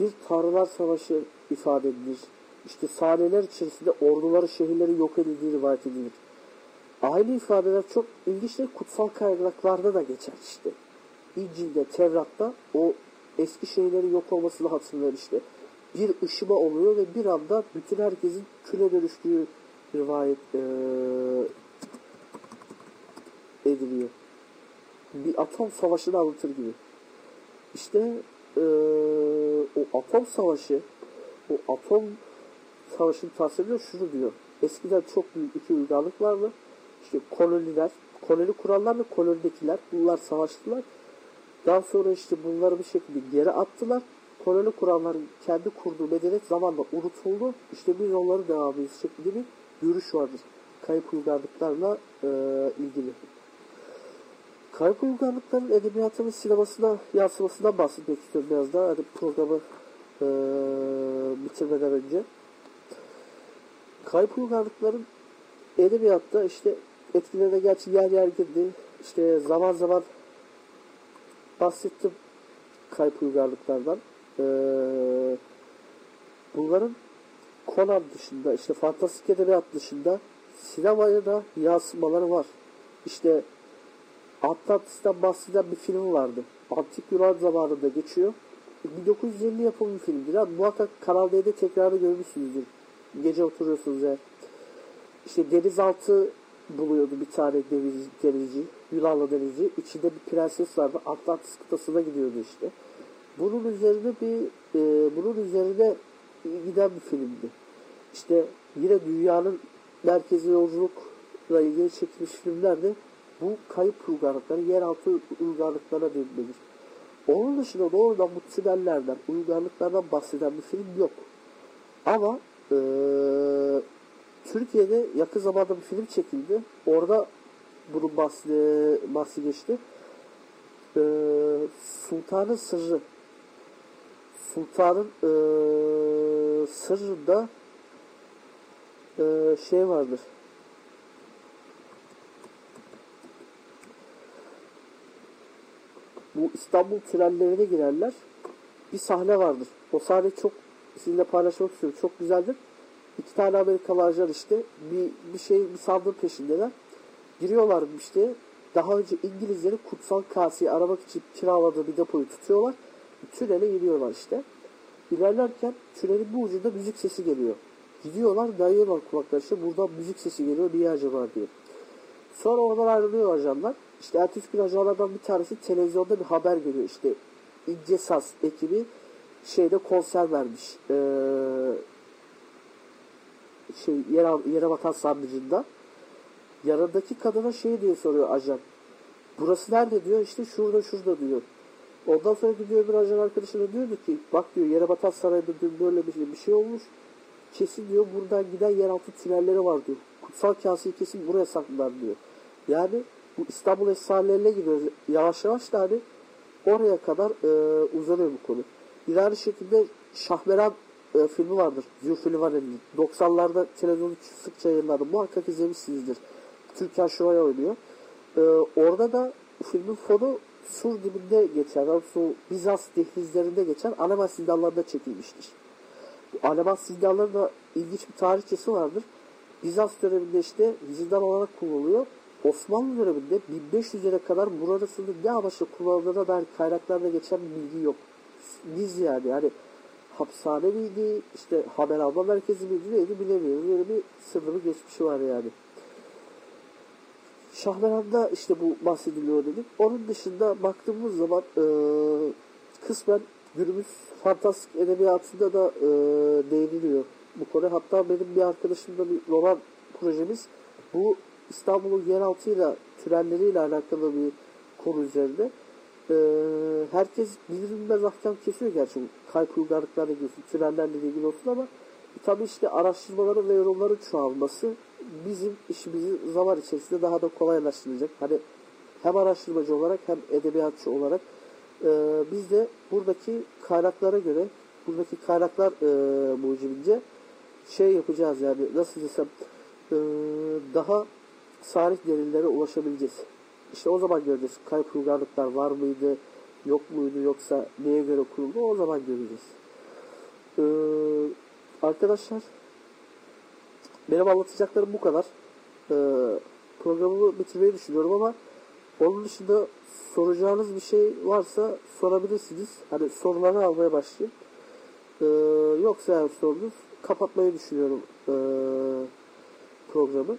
S1: bir tanrılar savaşı ifade edilir. İşte sahneler içerisinde orduları, şehirleri yok edildiği rivayet edilir. Aynı ifadeler çok ilginçtir. Kutsal kaynaklarda da geçer işte. İncil'de, Tevrat'ta o eski şeylerin yok olmasını hatırlar işte. Bir ışıma oluyor ve bir anda bütün herkesin küle dönüştüğü rivayet ee, ediliyor. Bir atom savaşını anlatır gibi. İşte ee, o atom savaşı o atom savaşını tasvirliyor şunu diyor. Eskiden çok büyük iki uygarlık vardı. İşte koloniler, koloni kurallar ve kolonidekiler bunlar savaştılar. Daha sonra işte bunları bir şekilde geri attılar. Koloni kuranların kendi kurduğu medeniyet zamanla unutuldu. İşte biz onları devam ediyoruz şeklinde bir görüş vardır. Kayıp uygarlıklarla e, ilgili. Kayıp uygarlıkların edebiyatının sinemasına yansımasından bahsetmek istiyorum biraz daha. Hani programı e, bitirmeden önce. Kayıp uygarlıkların edebiyatta işte etkilerine gerçi yer yer girdi. İşte zaman zaman bahsettim kayıp uygarlıklardan. Ee, bunların Conan dışında, işte fantastik edebiyat dışında sinemaya da yansımaları var. İşte Atlantis'ten bahseden bir film vardı. Antik Yunan zamanında geçiyor. 1950 yapımı bir filmdir. Yani muhakkak Kanal D'de tekrarı görmüşsünüzdür. Gece oturuyorsunuz ya. İşte denizaltı buluyordu bir tane deniz, denizci. Yunanlı denizci. İçinde bir prenses vardı. Atlantis kıtasına gidiyordu işte. Bunun üzerine bir e, bunun üzerine giden bir filmdi. İşte yine dünyanın merkezi yolculukla ilgili çekilmiş filmlerde bu kayıp uygarlıkları yeraltı uygarlıklara dönmedir. Onun dışında doğrudan bu tünellerden, uygarlıklardan bahseden bir film yok. Ama e, Türkiye'de yakın zamanda bir film çekildi. Orada bunun bahsi, bahsi geçti. E, Sultanın Sırrı. Sultanın e, sırrında e, şey vardır. Bu İstanbul tünellerine girerler. Bir sahne vardır. O sahne çok sizinle paylaşmak istiyorum. Çok güzeldir. İki tane Amerikalı ajan işte bir, bir şey bir sandığın peşindeler. Giriyorlar işte. Daha önce İngilizlerin kutsal kaseyi aramak için kiraladığı bir depoyu tutuyorlar. Tünele giriyorlar işte. İlerlerken tünelin bu ucunda müzik sesi geliyor. Gidiyorlar dayıyorlar kulakları işte buradan müzik sesi geliyor niye acaba diye. Sonra oradan ayrılıyor ajanlar. İşte ertesi gün ajanlardan bir tanesi televizyonda bir haber görüyor. İşte İnce Saz ekibi şeyde konser vermiş. Ee, şey yere, yere batan sarnıcında. Yanındaki kadına şey diye soruyor ajan. Burası nerede diyor. İşte şurada şurada diyor. Ondan sonra gidiyor bir ajan arkadaşına diyordu ki bak diyor yere batan sarayda dün böyle bir şey, bir şey olmuş. Kesin diyor buradan giden yeraltı tünelleri var diyor. Kutsal kaseyi kesin buraya sakladılar diyor. Yani İstanbul efsanelerine gidiyoruz. Yavaş yavaş da hani oraya kadar e, uzanıyor bu konu. Yine aynı şekilde Şahmeran e, filmi vardır. Zülfü Livaneli'nin. 90'larda televizyonda sıkça yayınlandı. Muhakkak izlemişsinizdir. Türkan Şoray oynuyor. E, orada da filmin fonu sur dibinde yani su Bizans dehlizlerinde geçen Aleman zindanlarında çekilmiştir. Bu Aleman zindanlarında ilginç bir tarihçesi vardır. Bizans döneminde işte zindan olarak kullanılıyor. Osmanlı döneminde 1500'lere kadar burasının ne amaçla kullanıldığına dair kaynaklarda geçen bilgi yok. Biz yani yani hapishane miydi, işte haber alma merkezi miydi neydi bilemiyoruz. Böyle bir bir geçmişi var yani. Şahmeran'da işte bu bahsediliyor dedik. Onun dışında baktığımız zaman e, kısmen günümüz fantastik edebiyatında da e, değiniliyor bu konu. Hatta benim bir arkadaşımda bir roman projemiz bu İstanbul'un yeraltıyla, tünelleriyle alakalı bir konu üzerinde. E, herkes birbirinden ahkam kesiyor gerçi. Kayıp uygarlıklarla ilgili, tünellerle ilgili olsun ama tabii işte araştırmaların ve yorumların çoğalması bizim işimizi zaman içerisinde daha da kolaylaştıracak. Hani hem araştırmacı olarak hem edebiyatçı olarak e, biz de buradaki kaynaklara göre buradaki kaynaklar e, mucibince şey yapacağız yani nasıl desem e, daha tarih delillere ulaşabileceğiz. İşte o zaman göreceğiz. Kayıp uygarlıklar var mıydı, yok muydu yoksa neye göre kuruldu o zaman göreceğiz. Ee, arkadaşlar benim anlatacaklarım bu kadar. Ee, programımı bitirmeyi düşünüyorum ama onun dışında soracağınız bir şey varsa sorabilirsiniz. Hani soruları almaya başlayayım. Ee, yoksa eğer sorunuz kapatmayı düşünüyorum ee, programı.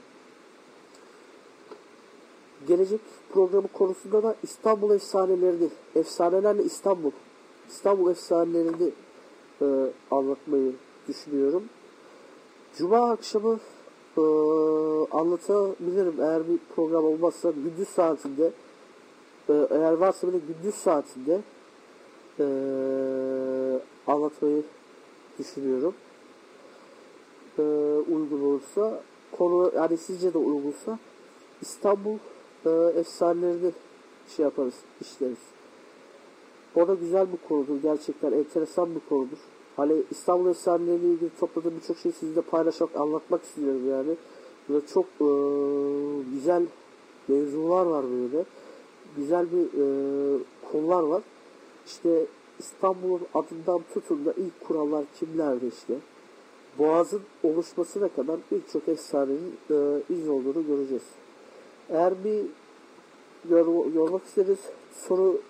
S1: Gelecek programı konusunda da İstanbul efsanelerini, efsanelerle İstanbul, İstanbul efsanelerini e, anlatmayı düşünüyorum. Cuma akşamı e, anlatabilirim eğer bir program olmazsa gündüz saatinde e, eğer varsa bile gündüz saatinde e, anlatmayı düşünüyorum. E, uygun olursa konu yani sizce de uygunsa İstanbul e, efsanelerini şey yaparız, işleriz. O da güzel bir konudur. Gerçekten enteresan bir konudur. Hani İstanbul efsaneleriyle ilgili topladığım birçok şeyi sizinle paylaşmak, anlatmak istiyorum yani. Böyle çok e, güzel mevzular var böyle. Güzel bir e, konular var. İşte İstanbul'un adından tutun da ilk kurallar kimlerdi işte. Boğaz'ın oluşmasına kadar birçok efsanenin e, iz olduğunu göreceğiz. Eğer bir gör, görmek isteriz soru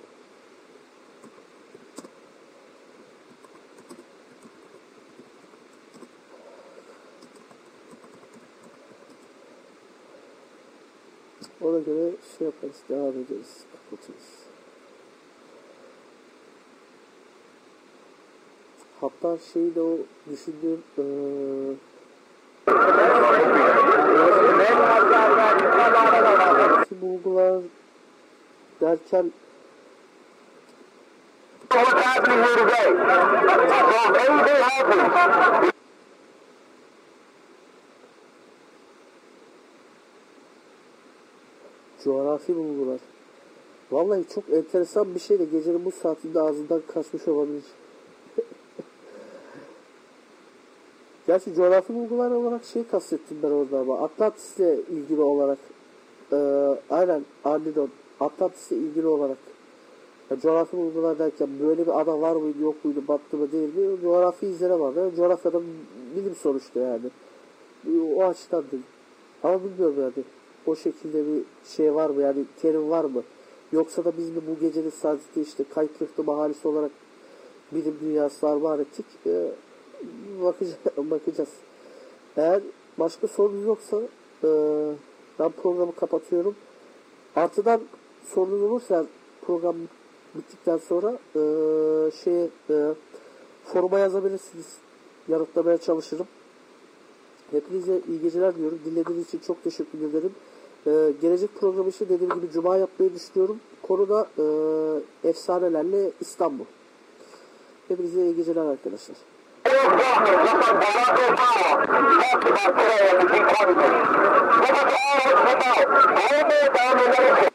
S1: Ona göre şey yaparız, devam ederiz, kapatırız. Hatta şeyi de o düşündüğüm ee, bulgular derken coğrafi bulgular. Vallahi çok enteresan bir şey de gecenin bu saatinde ağzından kaçmış olabilir. Gerçi coğrafi bulgular olarak şey kastettim ben orada ama Atlantis'le ilgili olarak e, aynen Arnidon Atlantis'le ilgili olarak ya, coğrafi bulgular derken böyle bir ada var mıydı yok muydu battı mı değil mi coğrafi izlere var. Yani coğrafyada bilim sonuçta yani. O açıdan değil. Ama bilmiyorum yani o şekilde bir şey var mı yani terim var mı? Yoksa da biz mi bu gecenin sadece işte Kaykırtı mahallesi olarak bilim dünyası armağan ettik. Ee, bakacağız, bakacağız. Eğer başka sorunuz yoksa e, ben programı kapatıyorum. Artıdan sorunuz olursa program bittikten sonra e, şeye e, foruma yazabilirsiniz. Yanıtlamaya çalışırım. Hepinize iyi geceler diyorum. Dinlediğiniz için çok teşekkür ederim. Ee, gelecek programı için dediğim gibi Cuma yapmayı düşünüyorum. Konu da e, efsanelerle İstanbul. Hepinize iyi geceler arkadaşlar.
S2: government, just
S1: like Barack Obama, talked about today at the G20 meeting. That was
S2: all it was about. All made down the nation.